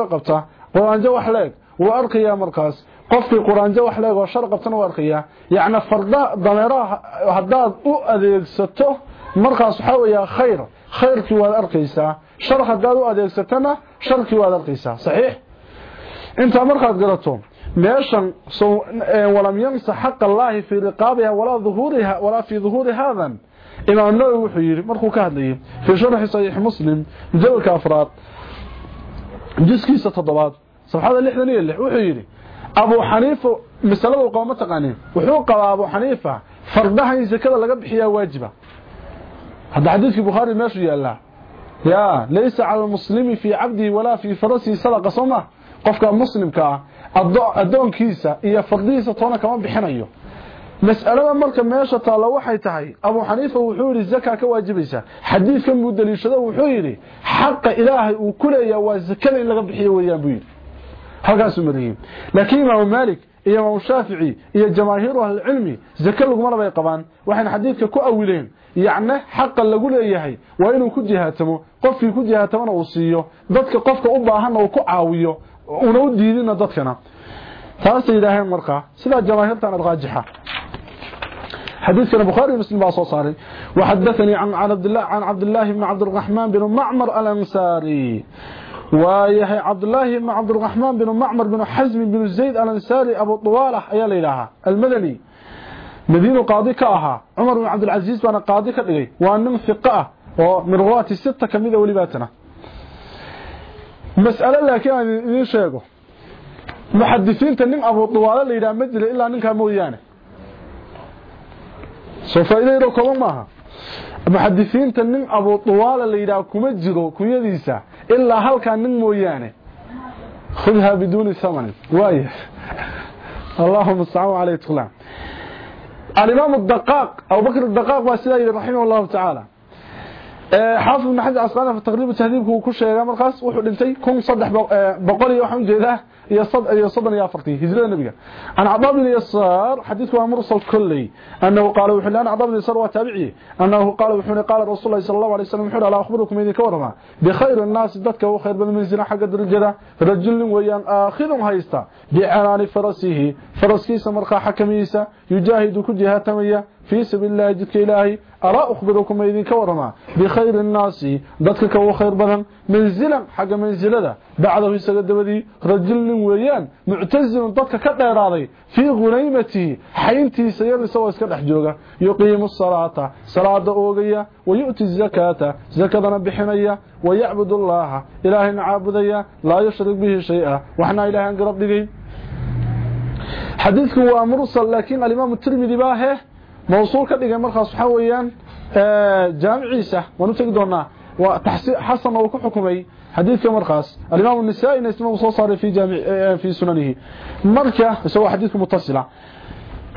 arkayaa markaas qofkii quraanjo wax leeg oo shar qabtana wuu arkayaa yacni farda dameeraha haddaad u adeegsato markaas waxaa weeyaa khayr khayrkii waad arkaysaa shar haddaad u adeegsatana sharkii waad arkaysaa saxiix انت مرخص قلته ماشن سو آه، ولم ينص حق الله في رقابها ولا ظهورها ولا في ظهور هذا. إلى انه وحير مرخو كهدلي في شرح صحيح مسلم ذل كافرات. جسكي ستضبات سبحان الله اللي إحنا نيلح وحير أبو حنيفة مسألة قومه تقانين وحو قوا أبو حنيفة فردها ان زكده لغا بخيها واجبة. هذا حديث في البخاري ماشي يلا يا ليس على المسلم في عبده ولا في فرسه صدقة صمه. Qofka muslimka adoonkiisa iyo fardiisa toona kama bixinayo mas'alada marka meesha taalo waxay tahay Abu Hanifa wuxuu yiri zakka ka waajibaysa xadiiskan muu daliishado wuxuu yiri xaqa ilaahay uu ku leeyahay waa zakada in laga bixiyo weeyaan buu yiri halkaas mariyay laakiin imaam malik iyo imaam shaafici iyo jamaahiir ahli cilmi zaka lagu marabay qabaan waxaan xadiidka ku awileen yacna xaq lagu leeyahay waa inuu ku jihaatamo qofkii ku jihaatamana uu siiyo dadka qofka u baahan oo ku caawiyo una u diidina dadkana. Taas ilaahay markaa sida jamaahiirtan raajixa حديث البخاري ومسلم باصو صاري وحدثني عن عبد الله عن عبد الله بن عبد الرحمن بن معمر الانصاري ويحيى عبد الله بن عبد الرحمن بن معمر بن حزم بن زيد الانصاري ابو طواله ايا ليلها المدني مدينه قاضي كاها عمر بن عبد العزيز وأنا قاضي كدغي وان ثقه ومن رواه مساله لكن ان شيغو محدثين تنين ابو طواله ليلها مجل الا نكا مويانه سوف كما maaha muxadisiinta nin abu tuwaala la yidhaah kuma jiro kunyadiisa ilaa halkaa nin mooyaane khudha biduuni thamanin waaya allahuma mustacaan caleyh tqlaan alimaam daqaaq abubakr daqaaq baa sidaa yidhi raximah allahu tacaala xaafid ibn xajar asqaana fi taqriib tahdiibka uu ku sheegaa markaas wuxuu dhintay kun saddex boqol iyo waxaan ujeedaa iyo صدن يا فرتي. هجرة النبي. عن عطاء بن يسار حديث هو مرسل كلي. أنه قال وحنا أنا عطاء بن يسار أنه قال وحنا قال رسول الله صلى الله عليه وسلم وحنا لا أخبركم إذا كورما. بخير الناس ذاتك وخير بن منزل حق الرجلة رجل ويان آخذهم هايستا بعنان فرسه فرسكيس مرقى حكميسا. يجاهد كجهاتمية في سبيل الله جدك إلهي ألا أخبركم إذن كورما بخير الناس ذاتك كو خير بدن منزلا حق منزلة بعده يسجد بدي رجل ويان معتزل ذاتك كديراضي في غنيمته حينتي سير سوى اسك دحجوغا يقيم الصلاة صلاة اوغيا ويؤتي الزكاة. زكاة بحنيا ويعبد الله. اله عابديا لا يشرك به شيئا. وحنا اله ان قرب حديثك هو مرسل لكن الإمام الترمذي باه موصول كدغى مرخص حويان آه، جامع عيسى. تقدونا وتحسين وحسن وكو كحكمي حديث كم مرخص. الإمام النسائي انه اسمه صار في جامع آه، في سننه. مركة سوى حديث متصلة.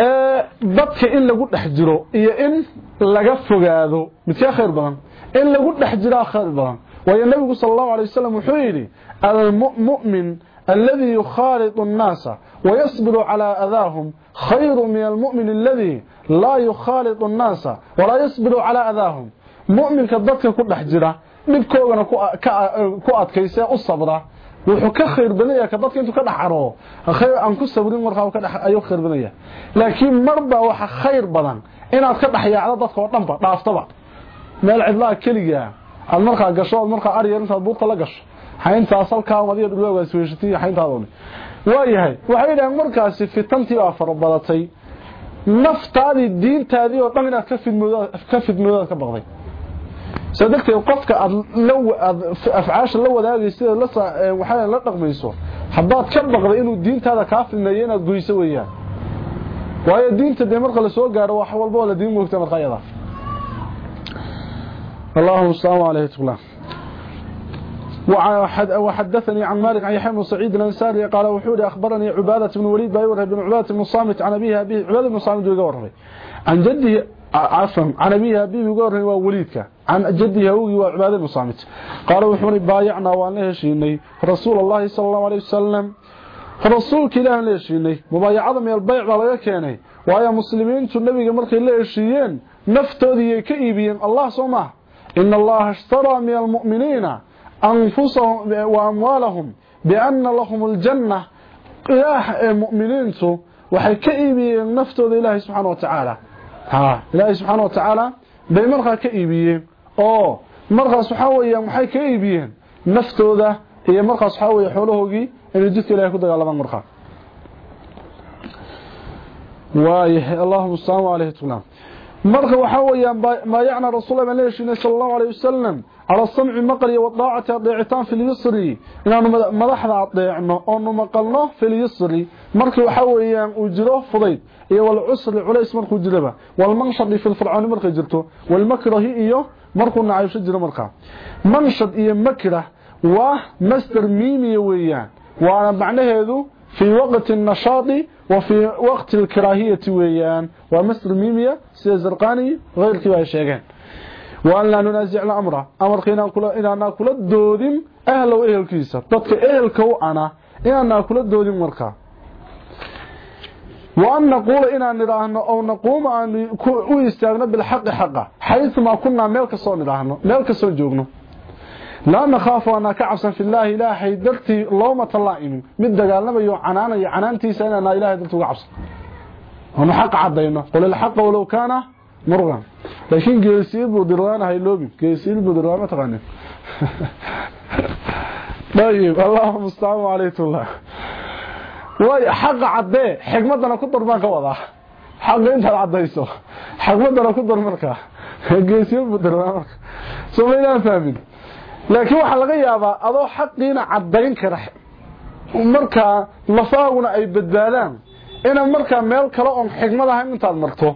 آه، ا ضبط إن لو دخجرو اي إن لغا فغادو متى خير بان إن لو دخجرا خير بان وي النبي صلى الله عليه وسلم حيري. المؤمن الذي يخالط الناس ويصبر على أذاهم خير من المؤمن الذي لا يخالط الناس ولا يصبر على أذاهم مؤمن كذلك كل حجرة u sabra wuxuu ka khayr badanya ka dadka intuu ka dhaxaro khayr aan ku sabrin markaa ka dhax ayuu khayr badanya laakiin marba waxa khayr badan inaad ka dhaxyaacdo dadka oo dhanba dhaaftaba meel cidlaa kaliya aad markaa gasho aad markaa ariya intaad buurta la gasho hayntaas halkaa madiya dhulwaaga isweeshatay hayntaadoo waayahay waxay yidhaaheen markaasi fitantii baa farabadatay naftaadii diintaadii oo dhan inaad ka fidmoodaad ka fidmoodaad ka baqday sadaqtay qofka aad afcaasha la wadaagayso la waxa la dhaqmayso habaad ka baqdo inuu diintaada ka filnayo inaad goyso weeyaan waayo diinta de marka la soo gaaro wax walba la diin moogta marqayada اللهم صل عليه وسلم وحدثني عن مالك عن يحيى بن سعيد الانصاري قال وحوري أخبرني عبادة بن وليد بايور بن عبادة بن صامت عن أبيها ابي عبادة بن صامت ويغورمي عن جده عفوا عن أبيها أبي ويغورمي ووليدك. عن جده أوي وعبادة بن صامت. قال وحوني بايعنا وأن هشيني رسول الله صلى الله عليه وسلم. رسولك إله لهشيني مبايعة من البيع ولا كيني ويا مسلمين النبي مركي لهشيين نفتودي كئيبين. الله سمع إن الله اشترى من المؤمنين. أنفسهم وأموالهم بأن لهم الجنة إله المؤمنين subxaana watacaala ha ilaahay subxaana watacaala bay markaa ka iibiyeen oo markaas waxaa weeyaan waxay ka iibiyeen naftooda iyo markaas waxaa weeye xoolahoogii inay jidka ilahay ku dagaalamaan markaa waayahay allahuma salaamu calayhi tulaam marka waxaa weeyaan baayacna rasuul baan leeshiinay sala allahu alayhi wasalam cala samci maqal iyo wadaacati adeecitaan fi lyusri inaanu madaxda adeecno oonu maqalno fi lyusri markii waxaa weeyaan uu jiro fudayd iyo walcusri culays markuu jiraba walmanshadi fi lfircooni markay jirto walmakrahi iyo markuu nacaybsho jiro markaa manshad iyo makrah waa masder miimiya weeyaan waana macnaheedu في وقت النشاط وفي وقت الكراهية ويان ومصر ميمية سيد زرقاني غير كبا الشيخين وأن لا ننازع الأمر أمر قينا إنا ناكل الدودين أهل وإهل كيسة تدك إهل كوعنا إنا ناكل الدودين مركا وأن نقول إنا نراهنا أو نقوم أن ويستاغنا بالحق حقا حيث ما كنا ميلك صون نراهنا ميلك صون جوغنا لا نخاف أن كعبسا في الله إلهي درتي اللومة اللائم. من دقالنا يو عنانا يعنانتي سينا إلهي درتي كعبسا ونو حق عدينا. قل الحق ولو كان مرغا. لكن قيسير بودران هاي لوبي قيسير بودران تغني. طيب اللهم استعام عليه الله. حق عدي. حكمتنا كدر ما كوضا حق انت عديسو. حكمتنا كدر مركا. قيسير بودران مركا. سوما فاهمين laakiin waxaa laga yaabaa adoo xaqiina cadayn kara. Markaa lafaaguna ay badbaadaan inaad markaa meel kale oon xigmad ahayn intaad marto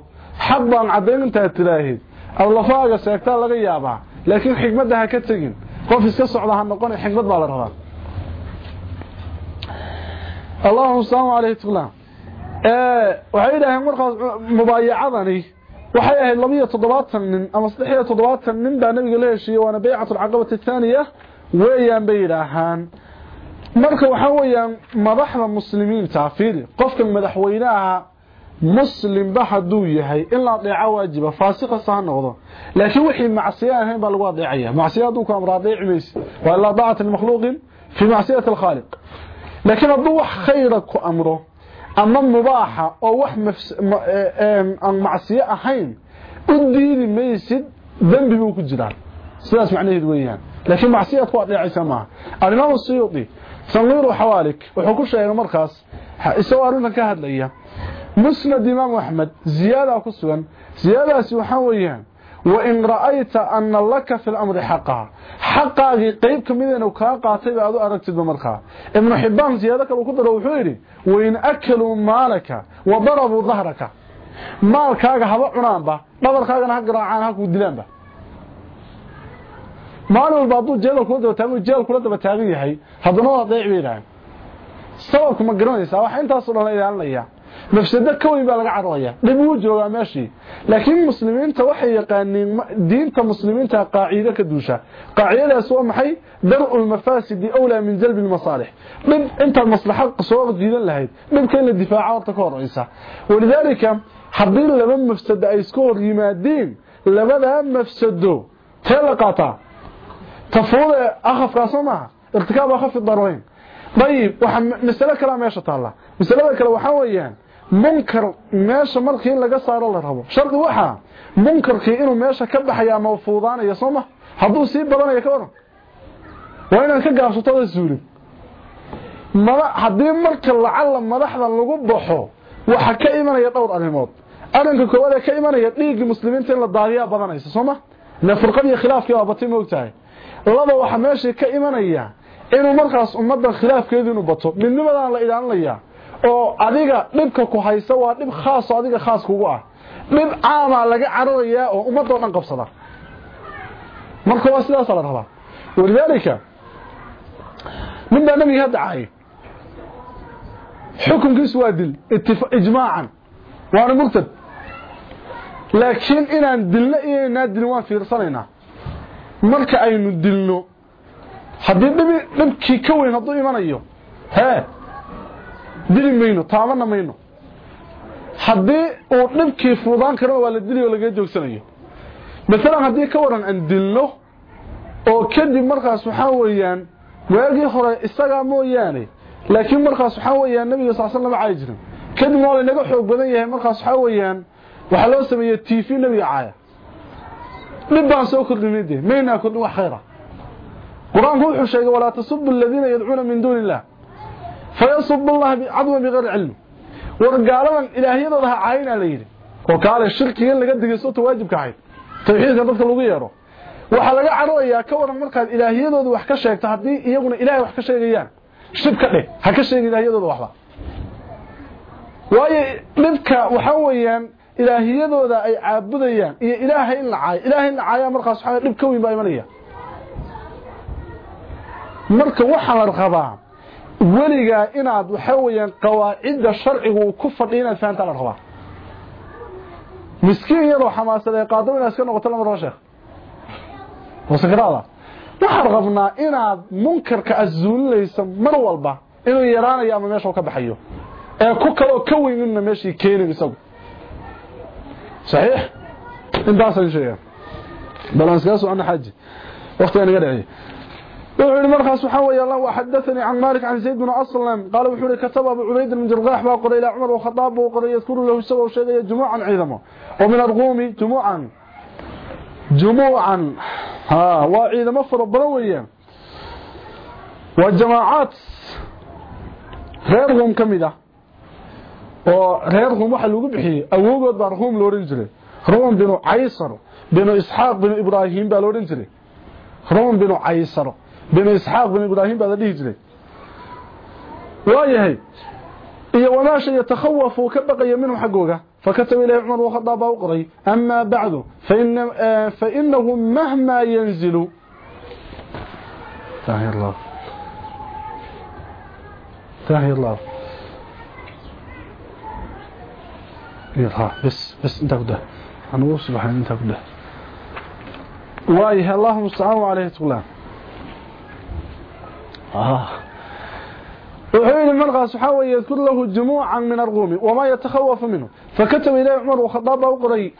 xaq baan cadayn intaad tilaahid ad lafaaga seegtaa laga yaabaa laakiin xigmadda ha ka tegin. Qof iska socda ha noqon xigmad baa la rabaa. Allahuma salaamu alayhi tula waxay yidhaaheen markaas mubaayacadani waxay ahayd labiyo toddobaatan nin ama saddexiyo toddobaatan nin baa nabiga la heshiiyey waana baycatu alcaqabati athaaniya weeyaan bay yidhaahaan marka waxaa weeyaan madaxda muslimiinta fiili qofka madaxweynaha muslimba hadduu yahay in la adeeco waajiba faasiqasa ha noqdo laakiin wixii macsiya ahayn baa lagu adeecaya macsiya hadduu ku amro adeeci mayse waa ilaa daacati limakhluuqin fii macsiyati alkhaaliq laakiin hadduu wax khayra ku amro ama mubaaxa oo wax aan macsiyo ahayn u diidi maysid dembi buu ku jiraa sidaas macnaheedu weeyaan laakiin macsiyaad ku adeecaysa maaha alimaam suyuudi tanwiiru xawaalik wuxuu ku sheegay markaas isagoo arrintan ka hadlaya musnad imaamu axmed ziyaada ku sugan ziyaadaasi waxaa weeyaan wain ra'ayta ana laka fi lamri xaqaha xaqaagii qeyb ka mid inuu kaa qaatay ba aad u aragtidba markaa ibnu xibaan ziyaado kale ku daro wuxuu yidhi wain akaluu maalaka wa darabuu dahraka maalkaaga haba cunaanba dhabarkaagana ha garaacaan ha kuu dilaanba maalin walba hadduu jeel kula daba taagan jeel kula daba taagan yahay haddana waa adeec bay yidhaaheen sababku ma garanaysaa waxa intaasoo dhan la ilaalinaya mafsado ka weyn baa laga cararaya dhib wuu joogaa meeshii laakiin muslimiinta waxay yaqaaniin diinta muslimiinta qaacido ka duusha qaacidadaas waa maxay dar'u lmafaasidi awlaa min jalbi lmasaalix dhib intaad maslaxa soo diidan lahayd dhibka in la difaaca horta ka horeysa walidaalika haddii laba mafsado ay iska hor yimaadeen labadaa mafsado tee la qaataa tafuuda akhafkaasoo maaha irtikaab akhafi darweyn ayib waxa masalo kale meesha taalla masalada kale waxaa weeyaan la rabo shardi waxaa munkarkii inuu meesha ka baxaya ama fuudaanaya soo ma hadduu sii badanayo ka waran waa inaan ka gaabsatada suulin haddii marka lacala madaxda lagu baxo waxa ka imanaya dhowr arrimood arrinka koowaad ee ka imanaya dhiiggii muslimiinta in la daadiyaa badanaysa soo ma ina furqadii khilaafkii waa batay moogtahay laba waxa meesha ka imanaya inuu markaas ummadan khilaafkeedu inuu bato midnimadaan la ilaalinaya oo adiga dhibka ku haysa waa dhib khaas oo adiga khaas kugu ah. Dhib caama laga cararayaa oo ummadoo dhan qabsada. Marka waa sidaas la rabaa. Walidaalika min baa nabiga hadda caayay xukunkiisu waa dil ijmaacan. Waana murtad laakiin inaan dilna iyo inaan dilin waan fiirsanaynaa. Marka aynu dilno haddii dhibkii ka weyn hadduu imanayo hee dili mayno taabana mayno haddii uu dhibkii fuudaan karana waa la dili oo laga joogsanayo maalan haddii ka waran aan dilno oo kadib markaas waxaa weeyaan waagii hore isagaa mooyaane laakiin markaas waxaa weeyaan nabiga sal slam caay jirin kadibna waa laynaga xoog badan yahay markaas waxaa weeyaan waxaa loo sameeyey t v nabiga caaya dhib baan soo kordhinay dee maynaa kordhin wax khayra qur-aanku wuxuu sheegay walaa tasubu aladiina yadcuuna min duuni illah ahayd tawxiidka dadka lagu yeedho waxaa laga cararayaa ka waran markaad ilaahyadooda wax ka sheegto haddii iyaguna ilaahay wax ka sheegayaan shib ka dheh ha ka sheegin ilaahyadooda waxba waayo dhibka waxaa weeyaan ilaahiyadooda ay caabudayaan iyo ilaahay in la caayo ilaahay in la caayaa markaas waxaa dhib ka weyn baa imanaya marka waxaa la rabaa weligaa inaad waxa weyaan qawaacidda sharcigu uu ku fadhiya inaad fahantaa la rabaa. Miskiin iyadoo xamaasadee qaadaba inaad iska noqoto lama raba sheekh. Wasakraada waxaan rabnaa inaad munkarka asuulinaysa mar walba inuu yaraanayo ama meesha ka baxayo. Ee ku kaloo ka weynunna meeshii keenin isagu. Saxiix? Intaasaan sheegaa bal aan iskaga socona xaaji waktigaan iga dhaciyay وحول مرخص وحوي الله وحدثني عن مالك عن زيد بن أسلم. قال وحول كتب أبو عبيد بن جرغاح وقر إلى عمر وخطاب وقر يذكر له السبب وشيء جموعا عظما. ومن الروم جموعا. جموعا. ها وعظما فربرويا والجماعات غيرهم oo reer rum waxa lagu bixiyay awoogood baa rum loo oran jiray rum binu aysar binu isxaaq binu ibraahim بن إسحاق بن إبراهيم بعد ذلك وايه وايه اي وناش يتخوف كبقي منه حقوقا فكتب إليه عمر وخطابه وقري أما بعد فإن آه، فإنه مهما ينزل. تحيا الله. تحيا الله. يلا بس بس انت بده. أنا وصل حين انت بده. وايه اللهم صل عليه سيدنا وحين المرغى سحاوي يذكر له جموعا من الروم وما يتخوف منه فكتب إليه عمر وخطاب أقري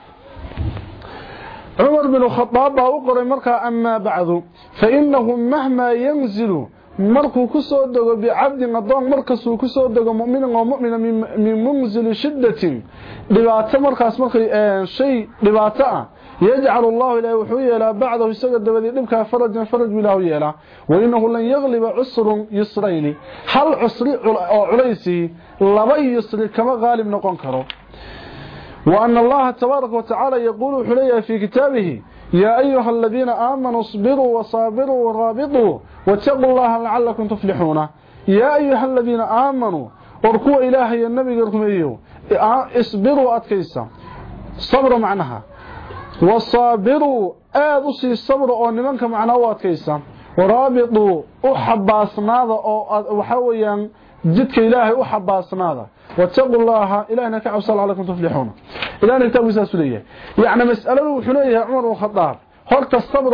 عمر بن الخطاب أقري مركا أما بعد فإنه مهما ينزل markuu ku soo dego bicabdin adoon markasuu ku soo dego mu'minin oo mu'mina min munzili shiddatin dhibaato markaas markay shay dhibaato ah يجعل الله إلى وحوية لا بعده يسجد دبدي لمكا فرج فرج ملاه يلا. وإنه لن يغلب عسر يسرين. هل عسر عليسي لبي يسر كما غالب نقنكره وأن الله تبارك وتعالى يقول حليا في كتابه يا أيها الذين آمنوا صبروا وصابروا ورابطوا واتقوا الله لعلكم تفلحون. يا أيها الذين آمنوا أركوا إلهي النبي قرقم إيه اصبروا أتكيسا. صبروا معنها وصابروا آذسي الصبر أو نمانك معناه أتكيسا ورابطوا أحباسناذا أو وحويا جدك إلهي أحباسناذا. واتقوا الله إلهنا كعبصال عليكم تفلحون. إلهنا كتاب ساسولية يعني مسألة وحلية عمر وخطاب. هرت الصبر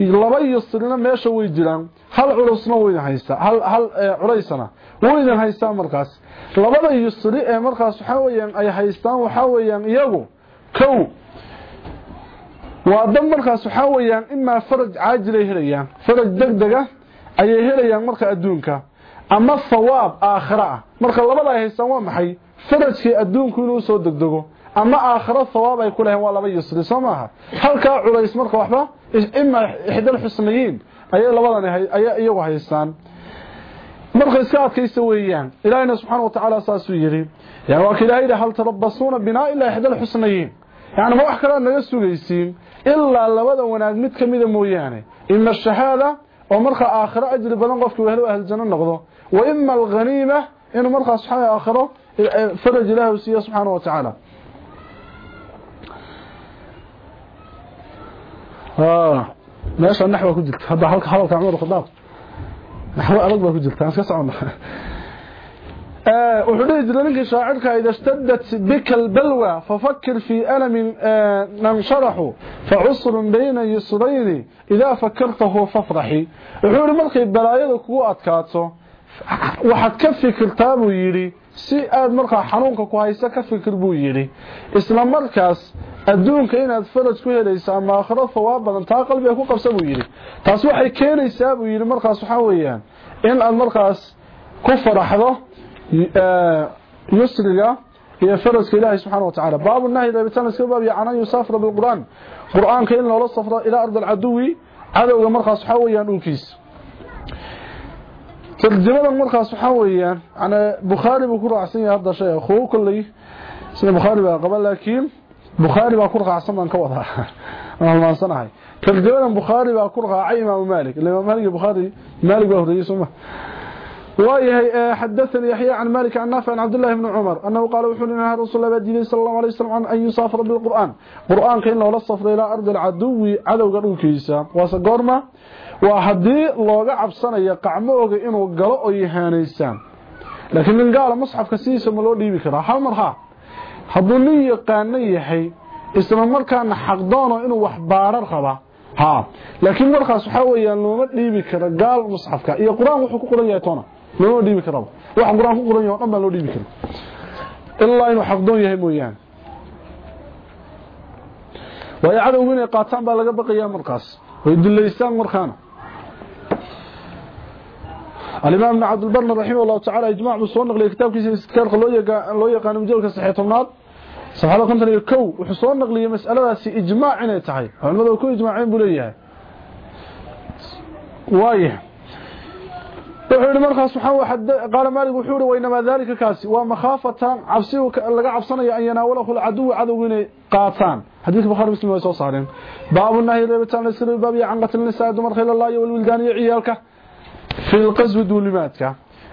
laba yusrina meesha way jiraan hal culusna wayna haystaa hal hal culaysana wayna haystaa markaas labada yusri ee markaas waxa weeyaan ay haystaan waxa weeyaan iyagu kow waa dan markaas waxa weeyaan ima faraj caajil ay helayaan. Faraj degdega ayay helayaan marka adduunka. Ama thawaab aakhira ah. Marka labada ay haystaan waa maxay? Farajkii adduunku inuu soo degdego. Ama aakhira thawaab ay ku leeyahay waa laba yusri soo maaha? Culays marka waxba ima ixdal xusniyiin ayay labadan ay iyagu haystaan. Marka iska adkaysta weeyaan ilaahina subxaanahu wa tacaala saasuu yidhi waa ka ilaahayda hal tarabasuuna binaa ilaa ixdal xusniyiin yani ma wax kalea naga sugaysiin إلا لبدا وناك ميت ميدا موياني إما الشهادة ومرخة آخرة أجل بدن قفك وهلو أهل الجنة نقضه. وإما الغنيمة إن مرخة صحية آخرة فرج الله وسيا سبحانه وتعالى. آه. ما يشعر نحوه كجلت. هذا حالك حالك عمر وخضاف نحوه أبقى كجلت. أنا سكسعون jiray ninkii shaacirka ida shtadat bika albalwa fafakir fii alamin nansharaxu facusrun bayna yusrayni idaa fakartahu fafraxi wuxuu yihi markay balaayada kugu adkaato waxaad ka fikirtaa buu yidhi si aad markaa xanuunka ku haysa ka fikir buu yidhi isla markaas adduunka inaad faraj ku helaysa ama aakhiro fawaab badan taa qalbiga ku qabsa buu yidhi taas waxay keenaysaa buu yidhi markaas waxaa weeyaan in aad markaas ku faraxdo آه، يسرق إلى فرس إلهي سبحانه وتعالى. باب النهي إذا بتانس كباب يعني يسافر بالقرآن. قرآن كإن الله صفر إلى أرض العدو هذا هو مرخى صحاوي ينوكيس يعني ترجمة طيب، المرخى صحاوي يعني. أنا بخاري بكرة عسيني هذا الشيء أخوه كله سنة بخاري قبل لكن بخاري بكرة عسيني كوضها اللهم صنعي. طيب، كذلك البخاري بكره عيما ومالك اللي مالك. البخاري مالك بهريس ومالك cabdillahi bni cumar annahu qaala wuxuu hi nahaa rasuul allah baa diiday sala allahu alay wasalam can an yusaafira bilqur'aan qur'aanka in loola safro ilaa ardi alcaduwi cadowga dhulkiisa waase goorma waa haddii looga cabsanayo qacmooga inuu galo oo yahaanaysaan laakiin nin gaala musxafka sidiisa ma loo dhiibi karaa hal mar ha hadduu nin yaqaano yahay isla markaana xaqdoono inuu wax baarar raba ha laakiin markaas waxaa weeyaan looma dhiibi karo gaal musxafka iyo qur-aan wuxuu ku qoran yahay toona looma dhiibi karaba waxa qur-aan ku qoran yahay dhan baan loo dhiibi kara ilaa inuu xaqdoon yahay mooyaane waayo cadowgu inay qaataan baa laga baqayaa markaas way dilaysaan markaana الإمام ابن عبد البر رحمه الله تعالى إجماع بصور نقل كتاب كيس استذكار لو يقان مجالك صحيح الناط صفحة كنت يكو وحصور نقل مسألة سي إجماع عنه تحي علماء كو إجماعين بليه وايه wuxuu yidhi markaas qaala maalig wuxuu ihi weynamaa daalika kaasi? Waa makhaafatan cabsi laga cabsanayo an yanaawalahu lcaduwa cadowgu inay qaataan. Xadiidka bukhari muslim way soo saareen. Baabu nahyi reebitaan layska reebi baabiya can qatli nisaa dumarka ilallaahi walwildaan iyo ciyaalka fi lqaswi duulimaadka.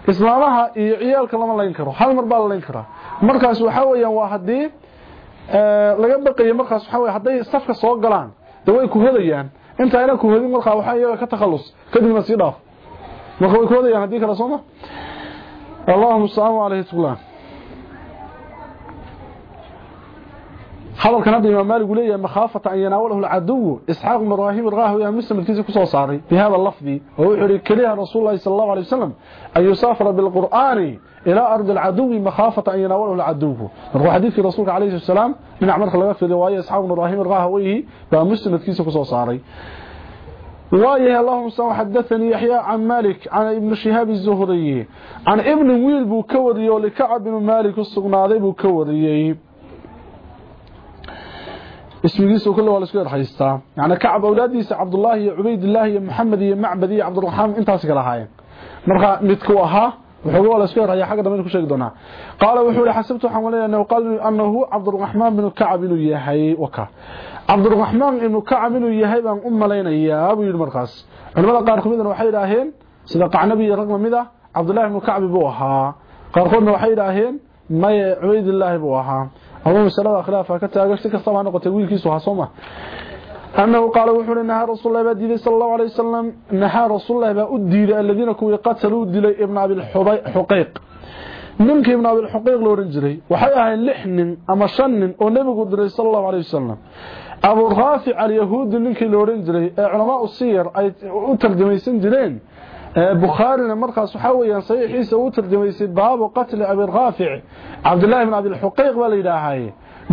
Islaamaha iyo ciyaalka lama layn karo hal mar baa la layn karaa. Markaas waxaa weeyaan waa haddii eh, laga baqayo markaas waxaa wey hadday safka soo galaan dee way kuhodayaan intaayna kuhodin markaa waxaa iyaga ka takhallus kadibna sii dhaaf. ما هو يقول يا هديك الله اللهم صل عليه وسلم حضر كنبي امام مالك وليه مخافه ان يناوله العدو اسحاق بن إبراهيم الراهوي مسلم كيسه صاري بهذا اللفظ هو خري كليه رسول الله صلى الله عليه وسلم ان يسافر بالقران إلى ارض العدو مخافه ان يناوله العدو روح حديث في الرسول عليه الصلاه من أعمال خلفه في روايه اسحاق بن إبراهيم الراه يا مسلم بمسلم كيسه صاري روايه اللهم صل حدثني يحيى عن مالك عن ابن شهاب الزهري. عن ابن ويل بو كوديو لكعب بن مالك السقناده بو كوديي اسمي ليسو كله ولا اسكو درخيستا يعني كعب أولادي عبد الله يا عبيد الله يا محمد يا ومحمد يا عبد الرحمن. انت اسك لهاين مره ميدكو أها. وحو ولا اسكو رايا حق دمن كشيك دونا قال وحو لحسبته حمله أنه قال أنه عبد الرحمن بن كعب انه يحيى وكا. Abdurrahman inuu Ka'ab inuu yahay baan u maleynayaa buu yiri markaas. Culimada qaar kamid ah waxay yiraahdeen sida qacnabi iyo rag lamid ah Abdullah ibn Ka'ab buu ahaa. Qaarkoodna waxay yiraahdeen may Ubaydillah buu ahaa. أبو مسألة خلافة كتاغشت كستبها نقطة ويلكيسو حصومة أنه قال وحول نهى رسول الله بأديد صلى الله عليه وسلم نهى رسول الله بأديد الذين كوي قتلوا دلي ابن أبي الحقيق منك ابن أبي الحقيق لو رنجري وحيها لحن أما شن ونبي قدري صلى الله عليه وسلم أبو الرافع اليهود منك لو رنجري علماء السير أي أترجمي سنجرين بخاري markaas waxa weeyaan saxiixiisa uu tarjumaysay baab qatl abi raafic abdullah ibn abi al-huqayq wala ilaahay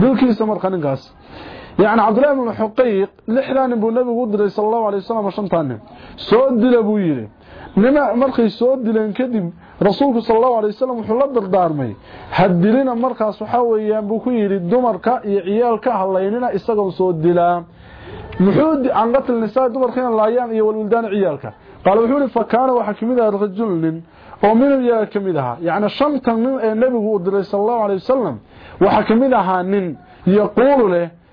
dulkiisa markaa ninkaas yaani abdullah ibn al-huqayq lixdan buu nabigu u diray sallallahu alayhi wasallam shantan soo dila buu yiri nima markay soo dileen kadib rasuulku sallallahu alayhi wasallam wuxuu la dardaarmay hadilina markaas waxa weeyaan buu ku yiri dumarka iyo ciyaalka halaynina isagoo soo dilaa muxuu aan qatl nisaa dumarkina laayaan iyo walwildaan ciyaalka قال وحوري فكان وحكمها رجل ومن يا كمدها يعني شنطا من النبي ودري صلى الله عليه وسلم وحكمها نن يقول له مرغحة بناء امرأة ابن أبي الحقيق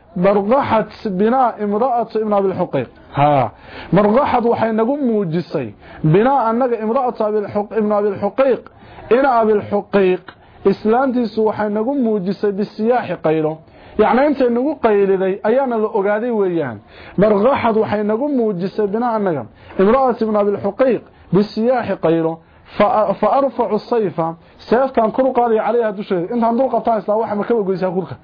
ها مرغحة وحي نقوم موجسي بناء أنك امرأة ابن أبي الحقيق إن أبي الحقيق إسلامتيس وحي نقوم موجسي بالسياح قيله يعني انت nagu qayliday ayaana la ogaaday weeyaan marqaxad waxay nagu muujisay binaa anaga imraat ibn abi al-huqayq bisiyah qaylo sayfa seeftaan kor u qaadaya calayha dusheeda intaan dul qabtaan isla waxa ma kaba goysaa kurka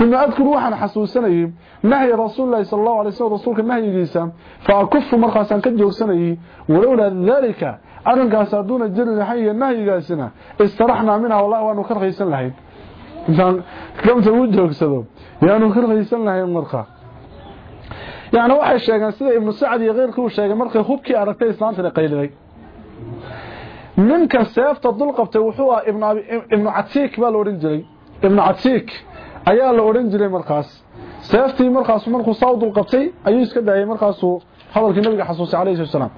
uma adkuru waxaan xasuusanayay nahyi rasuulillahi sal allahu alay slam rasuulka nahyigiisa fa akufu markaasaan ka joogsanayay walowlaa dalika arrinkaas hadduuna jiri lahayn iyo nahyigaasina istaraxnaa minha wallahi waanu ka raysan lahayn intaan gamta u joogsado yaanu ka raysan lahayn markaa yani waxay sheegeen sida ibnu sacd iyo keyrkii uu sheegay markay hubkii aragtay islaantana qayliday منك السيافة الضلقب توحوها ابن, ابن عطيك ما الورنجري ابن عطيك أيال الورنجري مرقاس سيفتي مرقاس ومنك صوت القبطي ايوز كده اي مرقاس حضر النبي حصوصي عليه السلام.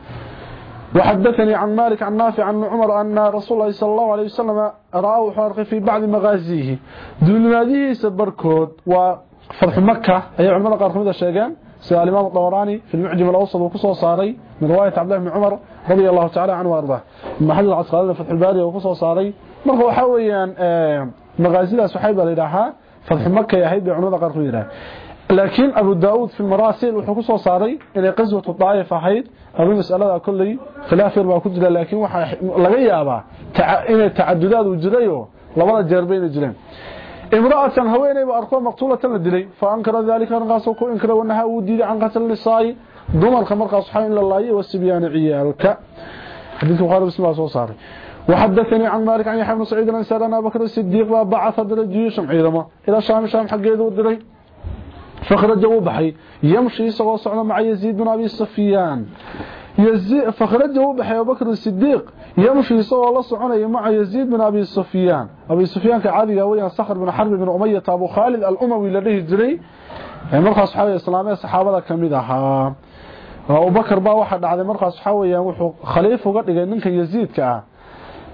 وحدثني عن مالك عن نافع عن عمر أن رسول الله صلى الله عليه وسلم رأى حرق في بعض مغازيه. دون ما ديه سيد بركود وفرح مكة. أي عمر قارق مدى سؤال امام الطوراني في المعجم الأوسط وكسو صاري من رواية عبد الله بن عمر رضي الله تعالى عنه وأرضاه. محل العسكري فتح الباري وكسو صاري. مره حويان آه، مغازله صحيبه لها فتح مكة هي بيع عنده قرويره لكن أبو داود في المراسل وحو كسو صاري ان قزوة الطائف حيد أبو مسألة كلي خلاف ما كنت لكن وحا لا يابا تع... ان تعددات وجديو لبد جربين جيرين امرأة هوينه واركو مقتولة لدلي فانكر ذلك أن قاسو كو انكر ونها و عن قتل النساي دمر كمر قاسو حين لله والسبيان عيالك. حديث خارج اسمه سو صار وحدثني عن مالك عن يحيى بن سعيد بن سلام بكر الصديق وبعث در الجيش معيده إلى شام شام حقيده ودري فخرجوا بحي. يمشي سو صعنا مع يزيد بن أبي سفيان يزيد فخرج وبحي أبو بكر الصديق. يمشي سوى الله صعنا مع يزيد بن أبي سفيان. أبي سفيان كعادي ويا صخر بن حرب بن أمية أبو خالد الأموي لديه جري. مرخى صحابة الإسلامية صحابة كمدها أبو بكر با واحد عاد مرخى صحابة وحو خليفة قد ننك يزيد كأه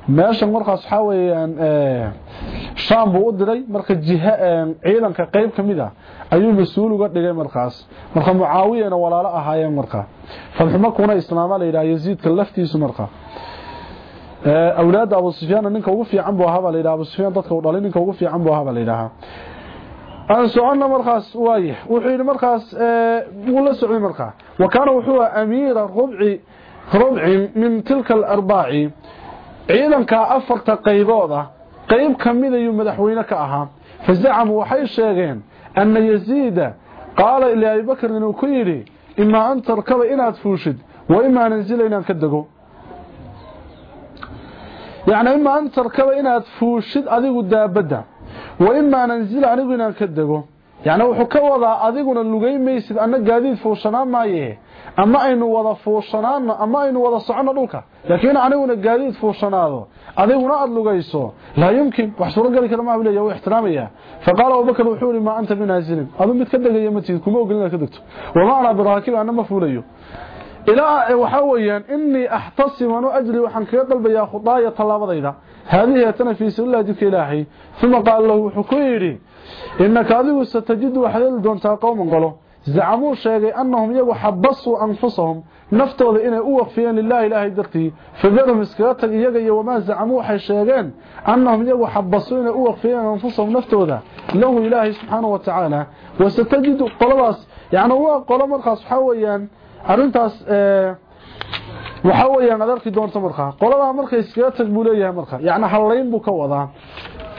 meeshan markaas waxa weeyaan ee shaam buu u diray marka jiha ciidanka qayb kamid ah ayuu mas'uul uga dhigay markaas marka muaawiyana walaalo ahaayeen marka fadhuma kuna islaama leeyahay yaziidka laftiisu marka ee awlaad abu sufyaan ninka ugu fiican buu ahaa leeyahay abu sufyaan dadka uu dhalay ninka ugu fiican buu ahaa leeyahay aan soconna markaas waaye wuxuu yiri markaas ee uu la socday marka wakana wuxuu amiira rubci rubci min tilka al-arba'i ciidanka afarta qaybooda qayb ka mid ayuu madaxweyne ka ahaa. Fazacamu waxay sheegeen anna yaziida qaala ilaa abibakr inuu ku yidhi imaa an tarkaba inaad fuushid wa imaa nanzila inaan ka dego. Yacni imaa an tarkaba inaad fuushid adigu daabadda wa imaa nanzila anigu inaan ka dego. Yacni wuxuu ka wadaa adiguna lugay maysid anna gaadiid fuushanaan maaye ama aynu wada fuushanaano ama aynu wada soconno dhulka laakiin aniguna gaadiid fuushanaado adiguna aad lugayso laa yumkin wax suuragali kara maa leeyahay waa ixtiraamaya faqaala abubakar wuxuu yidhi maa anta binaazilin adu mid ka degaya ma tihid kuma ogolin inaad ka degto wamaa anaa biraakibi anna ma fuulayo ilaa waxaa weeyaan inii axtasib anu ajri waxaan kaga dalbayaa khudaaya tallaabadayda haadihi atana fii sabiilillahi jidka ilaahay uma qaala lahu wuxuu ku yidhi inaka adigu satajidu waxaad heli doontaa qowman qolo iyaga iyo wamaa zacamuu waxay sheegeen annahum iyagu xabasuu inay u waqfiyeen anfusahum naftooda lahu ilaahay subxaana wa tacaala wasatajidu qoladaas yani waa qolo markaas waxaa weeyaan arrintaas waxaa weeyaan ad arki doonta markaa qoladaa marka iskaga tag buu leeyahay marka yacni hallayn buu ka wadaa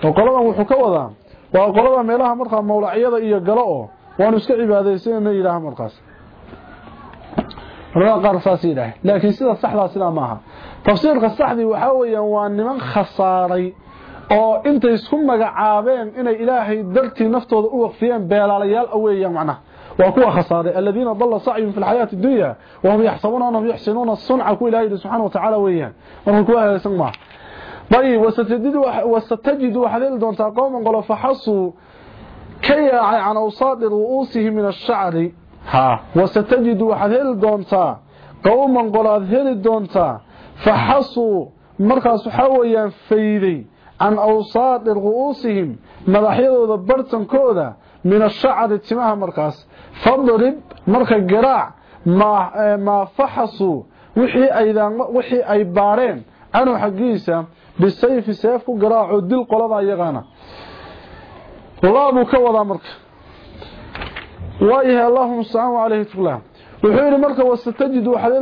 oo qoladan wuxuu ka wadaa waa qolada meelaha markaa mawlacyada iyo galo oo waanu iska cibaadaysanayna yidhaaha markaas culamada qaar saas yidhaah laakiin sida saxdaa sidaa maaha tafsiirka saxdii waxaa weeyaan waa niman khasaaray oo intay isku magacaabeen inay ilaahay dartii naftooda u waqfiyeen beelaalayaal weeyaan macnaha waa kuwa khasaaray aladiina dalla sacyuhum fi lxayaati dunya wahum yaxsabuuna annahum yuxsinuuna sunca ku ilahay subxana wa tacaala weeyaan marka kuwa haleesan maaha ayib wasatajidu waxaad heli doontaa qowman qolo faxasuu ka yaacay can awsaadi ru'uusihim min ashacri ha wasatajidu waxaad heli doontaa qowman qolo aad heli doontaa faxasuu markaas waxaa weeyaan fayday can awsaadi ru'uusihim madaxyadooda bartankooda min ashacri timaha markaas fadrib marka garaac maa faxasuu wixii ay baadheen canhu xaggiisa bisayfi seef ku garaaco dil qolada iyagana والله ابو كودا مرك وايه اللهم صل على عليه وحين مرك وستجد وحل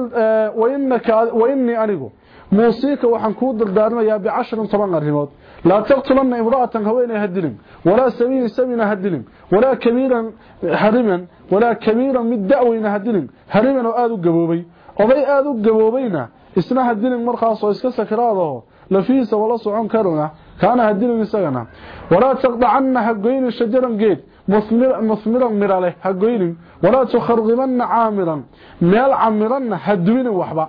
وانك واني انغو موسيقى وحنكود كو دلدارنيا ب 10 17 لا تقتلن امراه هوينه هدلين ولا سمين سمين هدلين ولا كبيرا حرما ولا كبيرا مدعوين هدلين حرما أو ادو غبوباي اوداي ادو غبوباينا اسنا هدلين مرخاصو اسكا سكرادو لفيسه ولا سكون كرونه كان هدينه يسغنا ولا تقطع عنا حقين الشجر قيد مثمرا مثمرا مراله حقين ولا تخرقمن عامرا. ميل عامرن هدوين وحبا.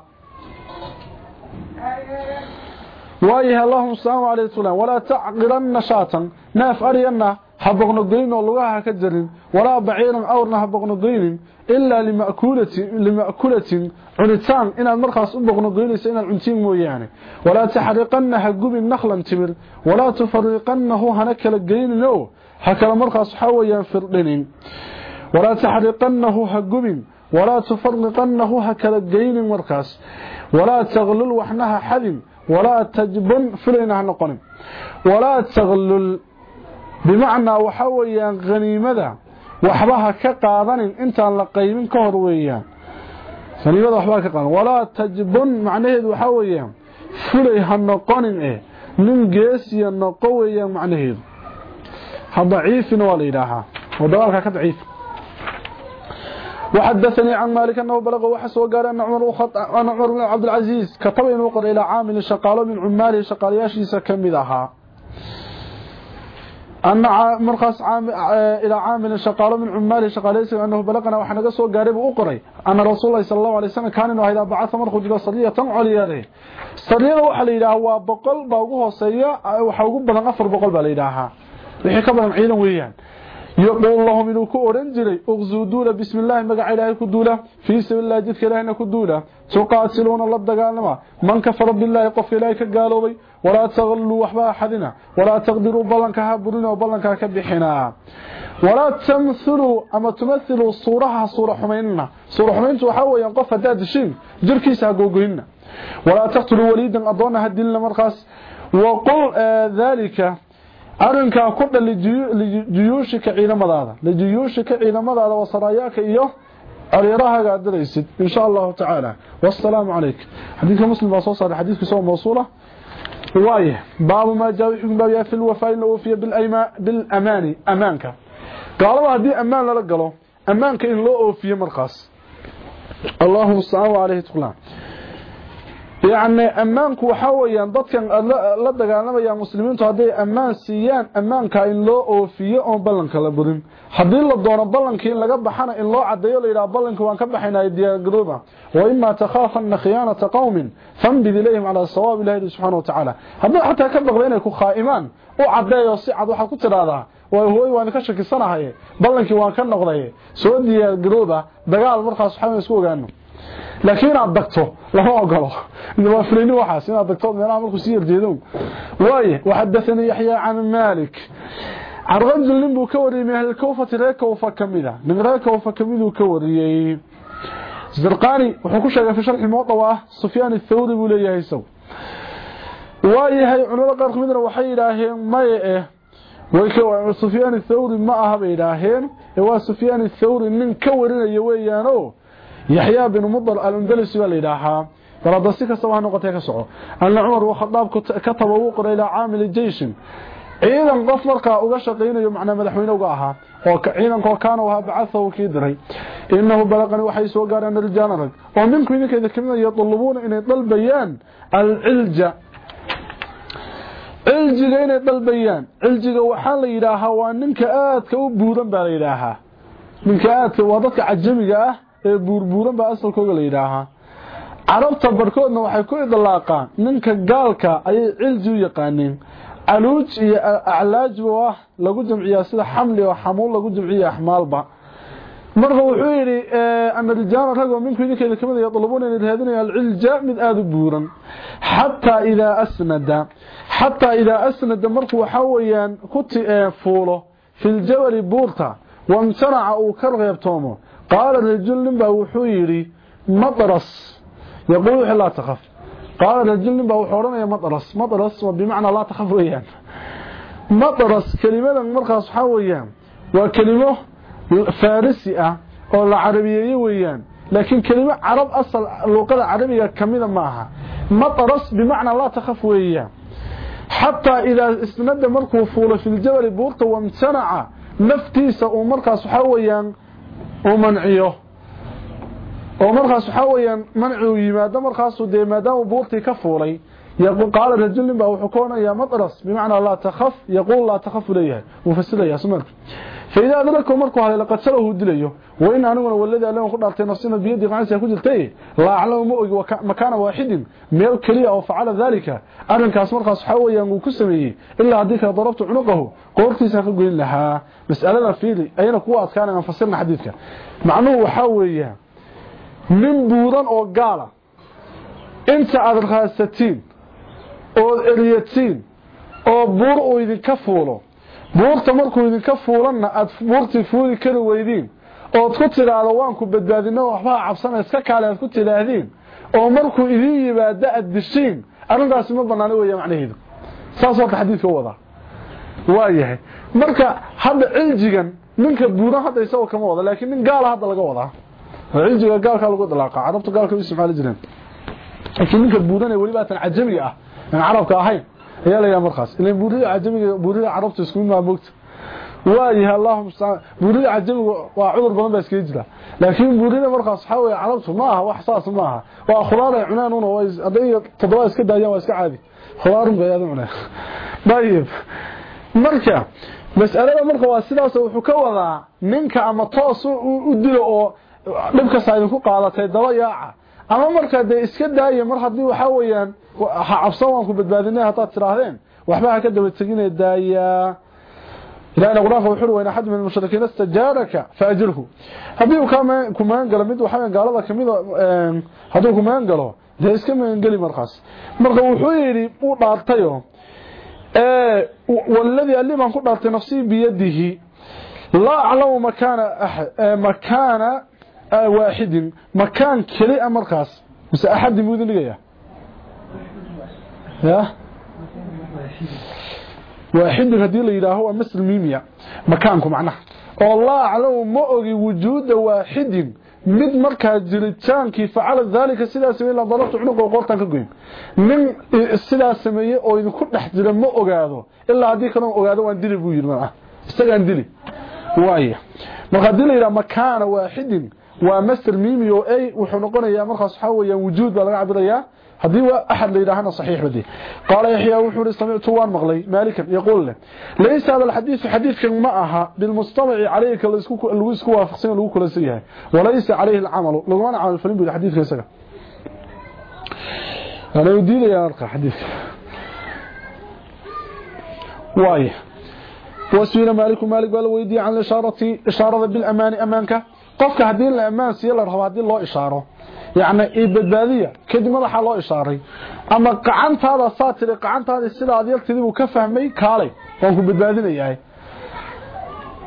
وايه اللهم صل على رسولنا. ولا تعقرن نشاطا ناف ارينا ha boqnogoyn oo lugaha ha ka jarin walaa baciiran awrna ha boqnogoynin ilaa limakulatin cunitaan inaad markaas u boqnogoynayso inaad cuntiin mooyaane walaa taxriqanna ha gubin naklan timir walaa tufariqannahu hana kala geynin oo ha kala markaas waxaa weyaan firdhinin walaa taxriqannahu ha gubin walaa tufariqannahu ha kala geynin بمعنى وحويا غنيمة وحبها كقاضن انت ان لقيمين كهرويا غنيمة وحبها كقاضن. ولا تجبن معنه وحويا. فليها النقان إيه. من قاسيا نقويا معنه هضعيف والإلهة ودورك كضعيف وحدثني عن مالك أنه بلغ وحس وقال أن عمر, وخط... أن عمر عبد العزيز كطبع وقر إلى عامل شقاله من عماله شقال ياشيس كمدها. أن مرخص عام إلى عامل شقال من عماله شقال ياشيس أنه بلغنا وحنا قصوا قارب أقري أن رسول الله صلى الله عليه وسلم كان إنه إذا بعث مرخص إلى صلية عليا صلية وحليلها هو بقل باقوه سيئة وحوقب بدن أفر بقل باليداها wixii ka badan ciidan weeyaan yaqul lahum inuu ku oran jiray uqzuduuna bismillahi magaca ilaahay ku duula fii sabiilillahi jidka ilaahayna ku duula tuqaatiluuna la dagaalama man kafara billahi qofka ilaahay ka gaaloobay taqdiruu ballanka ha burin oo ballankaa ka bixinaa walaa tamthiluu ama tumathiluu suuraha suura xumaynina suura xumayntu waxaa weeyaan qof haddaad dishiin jirkiisa ha googoynina walaa taqtuluu waliidan adoonna ha dilina markaas waqul daalika arinkaa ku dhan lijuyuushika ciidamadaada lijuyuushika ciidamadaada wasaraayaaka iyo areerahaga aad diraysid in sha allahu tacaala wasalaamu calayk xadiidka muslim baa soo saaray xadiidka isagoo وايه باب ما جاء حكم باب في الوفاء لو وفي بالايما بالأماني أمانك. قالوا هذه أمان لا غلو أمانك إن لو اوفيه مرخص. اللهم صل عليه تقلان yacni ammaanku waxaa weeyaan dadkan la dagaalamaya muslimiintu hadday ammaan siiyaan ammaanka in loo oofiyo oon ballanka la burin haddii la doono ballankii in laga baxana in loo cadeeyo la yidhaha ballanki waan ka diyaargarooba. Wa imaa takhaafana khiyaanata qowmin fambid ilayhim calaa sawaab ilahi subxana wa tacaala. Haddaad xataa ka baqda inay ku khaa'imaan u cadeeyo si cad waxaad ku tidhaahdaa waa hooy waan ka shakisanahay ballankii waan ka noqday soo diyaargarooba dagaal markaas waxaan isku ogaano laakiin inaad dagto lama ogolo waa filayni waxaas inaad dagto meelaha markuu sii yarjeedo waaye waxadathanii yaxyaa can maalik can rajul nin buu ka wariyey min ahlilkawfati reer kawfa ka mida nin reer kawfa ka miduu ka wariyey zirqani wuxuu ku sheegay fi sharxi muwaطa ah sufyaan athawri buu leeyahay isaw waayahay culimada qaar kamidna waxay yidhaaheen maye eh sufyaan athawri ma aha bay yidhaaheen waa sufyaan athawri nin ka warinaya weeyaano yaxyaa bin mudal alundalisi baa la yidhaahaa balada si kastaba ha noqotee ka soco. Anna cumar uu khadaab kataba uu qoray ilaa caamili jeyshin ciidan qof markaa uga shaqaynayo macnaa madaxweyne uga ahaa oo ciidankoo kaana ahaa bacahahu kii diray. Inahu balaqani waxay soo gaareen rijaala rag oo minku idinkeeda kamida yadlubuuna inay dalbayaan alcilja. Ciljiga inay dalbayaan. Ciljiga waxaa la yidhaahaa waa ninka aadka u buuran baa la yidhaahaa. Dadka cajamiga ah ee buurbuuran baa asalkooga la yidhaahaa. Carabta barhkoodna waxay ku idlaaqaan. Ninka gaalka ayay cilji u yaqaaneen caluuj iyo aclaajba ah lagu jamciyaa sida xamli oo xamuul lagu jamciya axmaalba. Marka wuxuu yidhi ana rijaala ragoo minku idinkeeda ka mid yadlubuuna inay raadinaya alcilja mid aada u buuran. Xataa idaa asnada xataa idaa asnada markuu waxaa weeyaan ku fuulo fi ljabali buurta wamtanaca uu ka reebtoomo قال رجل لنبا وحويري مطرس. يقول لا تخف. قال رجل لنبا وحورنا يا مطرس. مطرس وبمعنى لا تخف ويان. مطرس كلمة المرقى صحاو ويان. وكلمة فارسية أه. أو العربية ويان. لكن كلمة عرب أصل اللغة العربية كمينة معها مطرس بمعنى لا تخف ويان. حتى إذا استمد مركو فول في الجبل بورت وامتنع. نفتيس أو مركز حويان حويا ومنعيه ومركز حويا منعه يمادا مركز دي مادام بورتي كفولي يقول قال الرجل با وحكونا يا مطرس بمعنى لا تخف يقول لا تخف ليه وفسر يا سمعت فإذا أدركوا مركوا هذا لقد سلوه الدليو وإن أنا والذي ألم قد أرتي نفسنا بيدي قعنسي كو جلتي لا أعلم مؤج مكان واحد ميل كليا أو فعل ذلك أرن كاس مركز حويا وكسمي إلا هديك ضربت عنقه قولتي سافقين لها مسألة فيلي أين قوات كان أنفسرنا حديثك معنوه حويا من بوران أو قالة انت أدرخاستين fuulo buurta markuu idinka fuulanna aad buurtii fuuli kari weydiin ood ku tidhaahdo waan ku badbaadino waxbaa cabsana iska kaale aad ku tidhaahdiin oo markuu idin yimaado aad dishiin arrintaasi ma banaana weya macnaheedu saas horta xadiidka u wadaa waa yahay marka hadda ciljigan ninka buuran hadda isagoo kama wada laakiin nin gaala hadda laga wadaa ciljiga gaalkaa lagu dalaaqa carabta gaalka u isticmaali jireen laakiin ninka buuran ee weliba tan cajamiga ah aan carabka ahayn ayaa la yiraahdaa markaas ilaa buurida ajamiga buurida carabta isku ma moogta waayaha allahum buurida ajamiga waa cudur badan baa iska jira laakiin buurida markaas waxa weeye carabtu ma aha wax saas ma aha waa khulaad ay cunaan una way aday todoba iska daayaan waa iska caadi khulaarun bay aad cunaan dayib marka mas'alada marka waa sidaas wuxuu ka wadaa ninka ama toos u dilo oo dhibka saayid ku qaadatay daba yaaca ama marka de iska daaya mar hadii waxa weeyaan ha cabsan waan ku badbaadinay hadaad tiraahdeen waxba ha ka daba teginay daaya ilaahna quraanka wuxuu weeyna xad min mushrikiin istajaraka faajirhu hadii uu kama kumaan galo mid waxa gaalada kamid hadii uu kumaan galo de iska maan gali markaas marka wuxuu yiri uu dhaartayo ee walladii alliman ku dhaartay nafsi biyadihi la a'lamu makana makana واحد مكان كلي مركز بس احد مودن لغيا يا واحد هدي لا يراهو مثل ميميا مكانكم معناه والله اعلم ما اوغي وجود واحد mid markaa jiritaankii facala daalika sidaas sameeyay la darabtu cunuqa qortan ka goyn. Nin sidaas sameeyay oo idinku dhex jira ma ogaado. Ilaa haddii kan ogaado waan dili buu yiri ma isagaan dili. Waaya marka dili ila makaana waahidin waa oo ay wuxuu noqonayaa markaas waxa weeyaan wujuud baa laga cabirayaa هذه أحد ليرهنا صحيح بدي قال يحيى وحور استمعت وان مغلي. مالكا يقول له ليس هذا الحديث حديث كان معها بالمستمع عليك الويسك وافقسين الويسك لسيها وليس عليه العمل. لو أنا عمل فلنبو الحديث كيسك أنا يدي لي أرقى حديث. واي. واسوين مالك ومالك بل ويدي عن الإشارة إشارة بالأمان أمانك. قفك هذه الأمان سيلا رهو هذه الله إشارة. Yaani ibadbaadiya kadib madaxa loo ishaaray ama qacantaada saatiri qacantaada sida aad yaltidii uu ka fahmay kaalay waan ku badbaadinayaa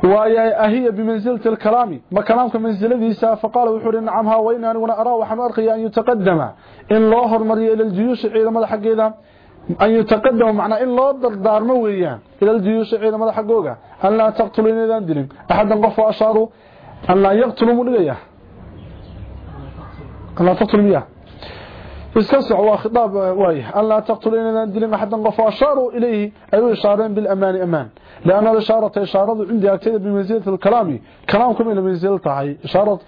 واي أهي بمنزلة الكلام. ما كلامك منزلة فقال وحور نعمها وإن أنا أرى وحن أرقي أن يتقدم. إن الله المري إلى الجيوش عيدا ماذا حقيدا أن يتقدم معنى إن الله دردار مويا إلى الجيوش عيدا ماذا حقوقا أن لا تقتلين إذا أندلين أحدا قفوا أشاروا أن لا يقتلوا ملغية أن لا تقتلوا مياه استسع وخطاب وايه أن لا تقتلوا إذا أندلين أحدا قفوا أشاروا إليه أي إشارين بالأمان أمان. لأن الإشارة إشارة عندي أكتد بمنزلة الكلام. كلامكم إلى منزلة إشارة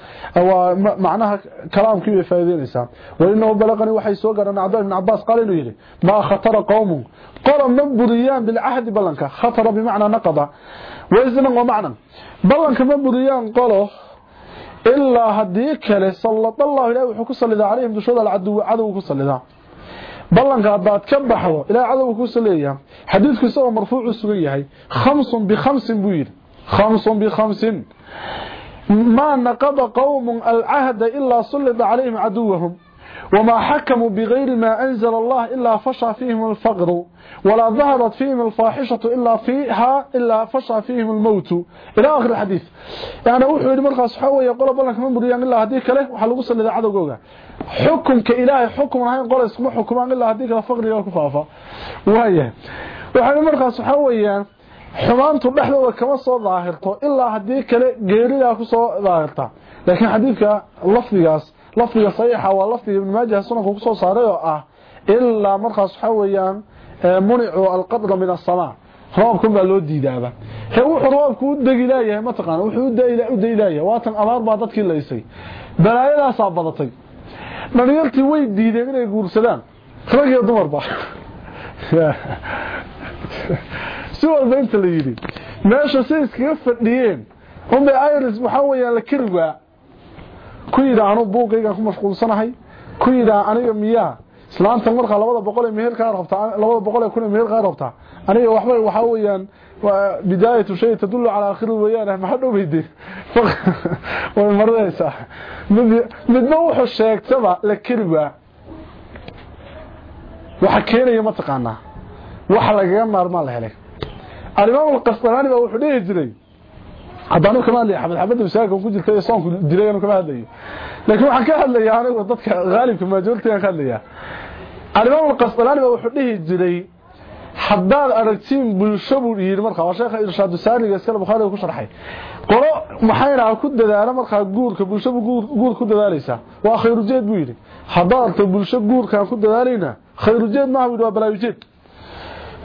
معناها كلامكم يفايدين إسان وإنه بلغني وحي سوقر أن عبد بن عباس قال إنه يلي ما خطر قوم. قال مبريان بالعهد بلنك. خطر بمعنى نقض. وإذن ومعنى بلنك إلا هديك صلى الله عليه وسلم عليه بشهد العدو عدو وسلم بلنك أبات كم بحوة إلى عدو وسلم حديثك سوى مرفوع السوقية خمس بخمس بوير. خمس بخمس. ما نقض قوم العهد إلا سلط عليهم عدوهم. وما حكموا بغير ما أنزل الله إلا فشى فيهم الفقر ولا ظهرت فيهم الفاحشة إلا فيها إلا فشى فيهم الموت. إلى آخر الحديث. يعني أوحوا إلى مرقى صحوة يقول أبو الله كمان بريان الله هديك له وحلو قصة لذا عدو قوقع. حكم كإلهي حكم رحيم قول اسمه حكمان الله هديك الفقر يا الكفافة وهي. وحلو مرقى صحوة حمانت بحلو وكما صوى ظاهرته إلا هديك له غيري لكو صوى ظاهرته لكن حديثك لفظي قاس. Lafdiga saxiixa waa lafdiga ibn maajah sunanka ku soo saaray oo ah ilaa markaas waxa weeyaan municu alqadra min asamaa roobkan baa loo diidaaba he wuxuu roobku u degi leeyahay mataqaana wuxuu u degi leeyahay waatan abaar baa dadkii laysay balaayadaasaa badatay dhalinyartii way diideen inay guursadaan rag iyo dumarba si walba inta la yidhi meesha si iskaga fadhiyeen unbay iris waxaa weyaan la kerigaa ku yidhaa anu buugaygaan ku mashquulsanahay. Ku yidhaa aniga miyaa islaanta markaa labada boqol ee meherkaa rabtaa labada boqol ee kun ee meherkaa rabtaa aniga waxba waxaa weeyaan bidaayatu shay tadullu calaa akhiri weeyaan maxaa dhoweyde way marinaysaa midba wuxuu sheegtaba la kerigaa waxa keenaya mataqaanaa waxa lagaga maarmaan la helay. Alimaam alqasdalaani baa wuxuu dhihi jiray haddaanu kama hadlaya xabad xabadda masaajidka ku jirta ee soonku dilay anu kama hadlayo. Laakiin waxaan ka hadlayaa anigu dadka qaalibka maajortigaan ka hadlayaa. Alimaam alqasdalaani baa wuxuu dhihi jiray haddaad aragtiin bulsho buu yidhi markaa. Waa sheekha irshaadu saaniga iskale bukhaariga ku sharxay. Qolo maxayna ku dadaala markaa guurka bulsho guur ku dadaalaysaa waa khayrujeed buu yidhi. Haddaad aragto bulsho guurkaan ku dadaalayna khayrujeed maaha buu yidhi waa balaayujeed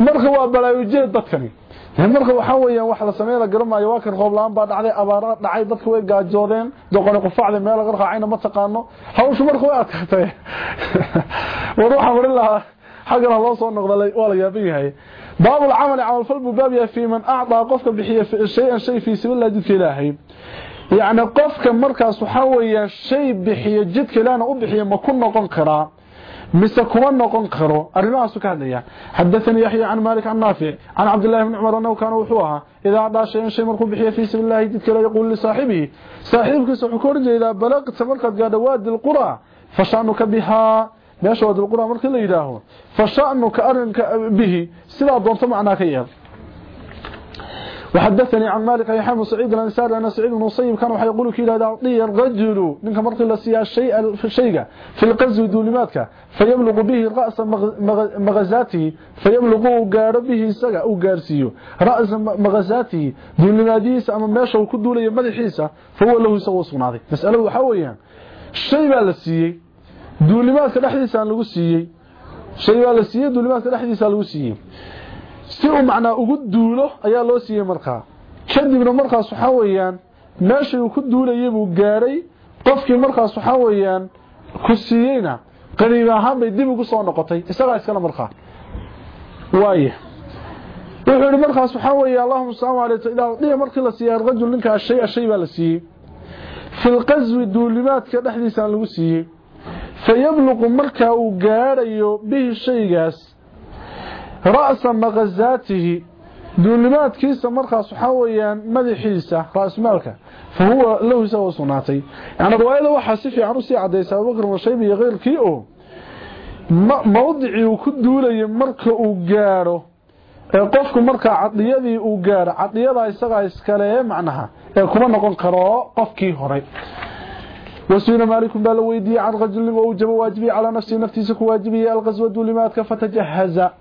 marka waa balaayujeed dadkani marka waxaa weeyaan wax la sameeyo la garanaayo waa kan la-aan baa dhacday abaara dhacay dadka way gaajoodeen doqoni qufacda meel laga raacayna ma taqaano hawshu marka way adkaatay war waxaa marin lahaa xaggana loo soo noqdalay waa la yaaban yahay baabul camali camalfal buu baab yahay fii man acdaa qofka bixiya shay-an shay fii sabiilillah jidka ilaahay yacni qofka markaas waxaa weeyaan shay bixiya jidka ilaahna u bixiya ma ku noqon karaa مسا كما نوقن قرو ارما سكانيا حدثني يحيى عن مالك عن نافع عن عبد الله بن عمر أنه كان وحوها. إذا ضاش شيء شيء مرخو بخي في سبيل الله يتكلم يقول لصاحبه صاحبك سخور جيدا بلغ سفر قد غاد واد القرى فشأنك بها. ماشي واد القرى مرخي ليراهو فشأنك أرنك به. سلا دونت معناك يهد وحدثني عن مالك يا حامد سعيد الانصاري ان سعيد بن مصيب كان markii la siyaa shay shayga fi alqazw dulimaadka fayamluqu bihi ra's maghazati fayamluqu gaaro bihi isaga uu gaarsiyo ra's maghazati dulimaadiisa ama meesha uu ku duulayo madaxiisa fahuwa lahu isagu sugnaaday mas'aladu waxa weeyaan shay baa la siiyay dulimaadka dhexdiisa lagu siiyay shay baa la siiyay dulimaadka dhexdiisa lagu siiyay si uu macnaa ugu duulo ayaa loo siiyey markaa kadibna markaas waxaa weeyaan meeshii uu ku duulayay buu gaadhay qofkii markaas waxaa weeyaan ku siiyeyna qaniib ahaan bay dib ugu soo noqotay isagaa iskale markaa waaya wuxuu yihi markaas waxaa weeye allahuma idaa dhiya markii la siiyey arajul ninka ashay ashay baa la siiyey. Fi lqaswi duulimaadka dhexdiisaan lagu siiyey. Fayabluqu markaa uu gaadhayo bihi shaygaas رأسا مغزاته. دولمات كيسا مرخص حاويا ماذا حيسا رأس مالك. فهو له سوى صناتي يعني رواية لوحة سفي عرسي عديسا وقرم الشيب يغير كيئو. موضعي وكد دولي مركا وقاره قفكم أو عطيذي وقاره عطيذي سغا اسكاليه معنها كما نقول قراء قفكي هري وسينا مالكم بالويدي عن جلل ووجب واجبي على نفسي. نفتي سكواجبي الغزوة دولي دولمات كفتجهزا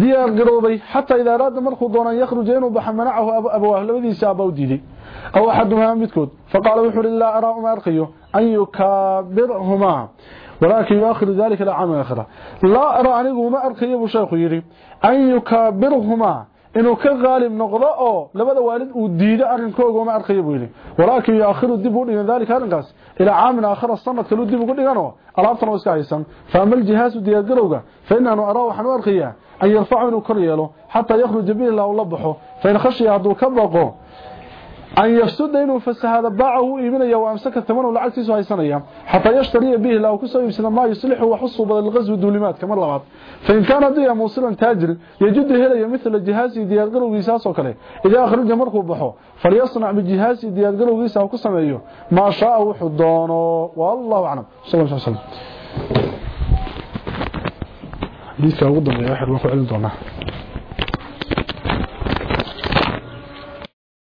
diyaar garoobay xataa idaa araada markuu doonaan yakhruja inuu baxa manacahu abawah labadiisa abaa u diiday aw axadumaa midkood faqaala wuxuu uhi laa araa uma arkayo an yukaabirhumaa walaakin yuakhiru dalika ilaa caami aakhira laa araa anigu uma arkayo buu sheekhu yidhi an yukaabirhumaa inuu ka qaalib noqdo oo labada waalid uu diido arrinkooga uma arkayo buu yidhi walaakin yuakhiru dib u dhigan dalika arrinkaas ilaa caamin aakhira sanad kalu dib ugu dhiganoo alaabtan oo iska haysan fa ama aljihaasu diyaargarowga fa inaanu araa waxaan u arkayaa an yarfacu inuu kor yeelo xataa yakhruja bihi ilaa uu la baxo fain khashiya hadduu ka baqo an yafsuda inuu fasahaada baacahu u iibinaya wa amsaka tamanu lacagtiisu haysanaya xataa yashtariya bihi ilaa uu kusoo iibsada maa yuslixu wax u suubada liqaswi duulimaadka mar labaad fain kaana hadduu yahay muusilan taajir yajudu helaya mila jihaasihi diyaargarowgiisaas oo kale idaa akhraja markuu baxo falyasnac bijihaasihi diyaargarowgiisa ha ku حديثة أغضر يا أحد وقع لدونا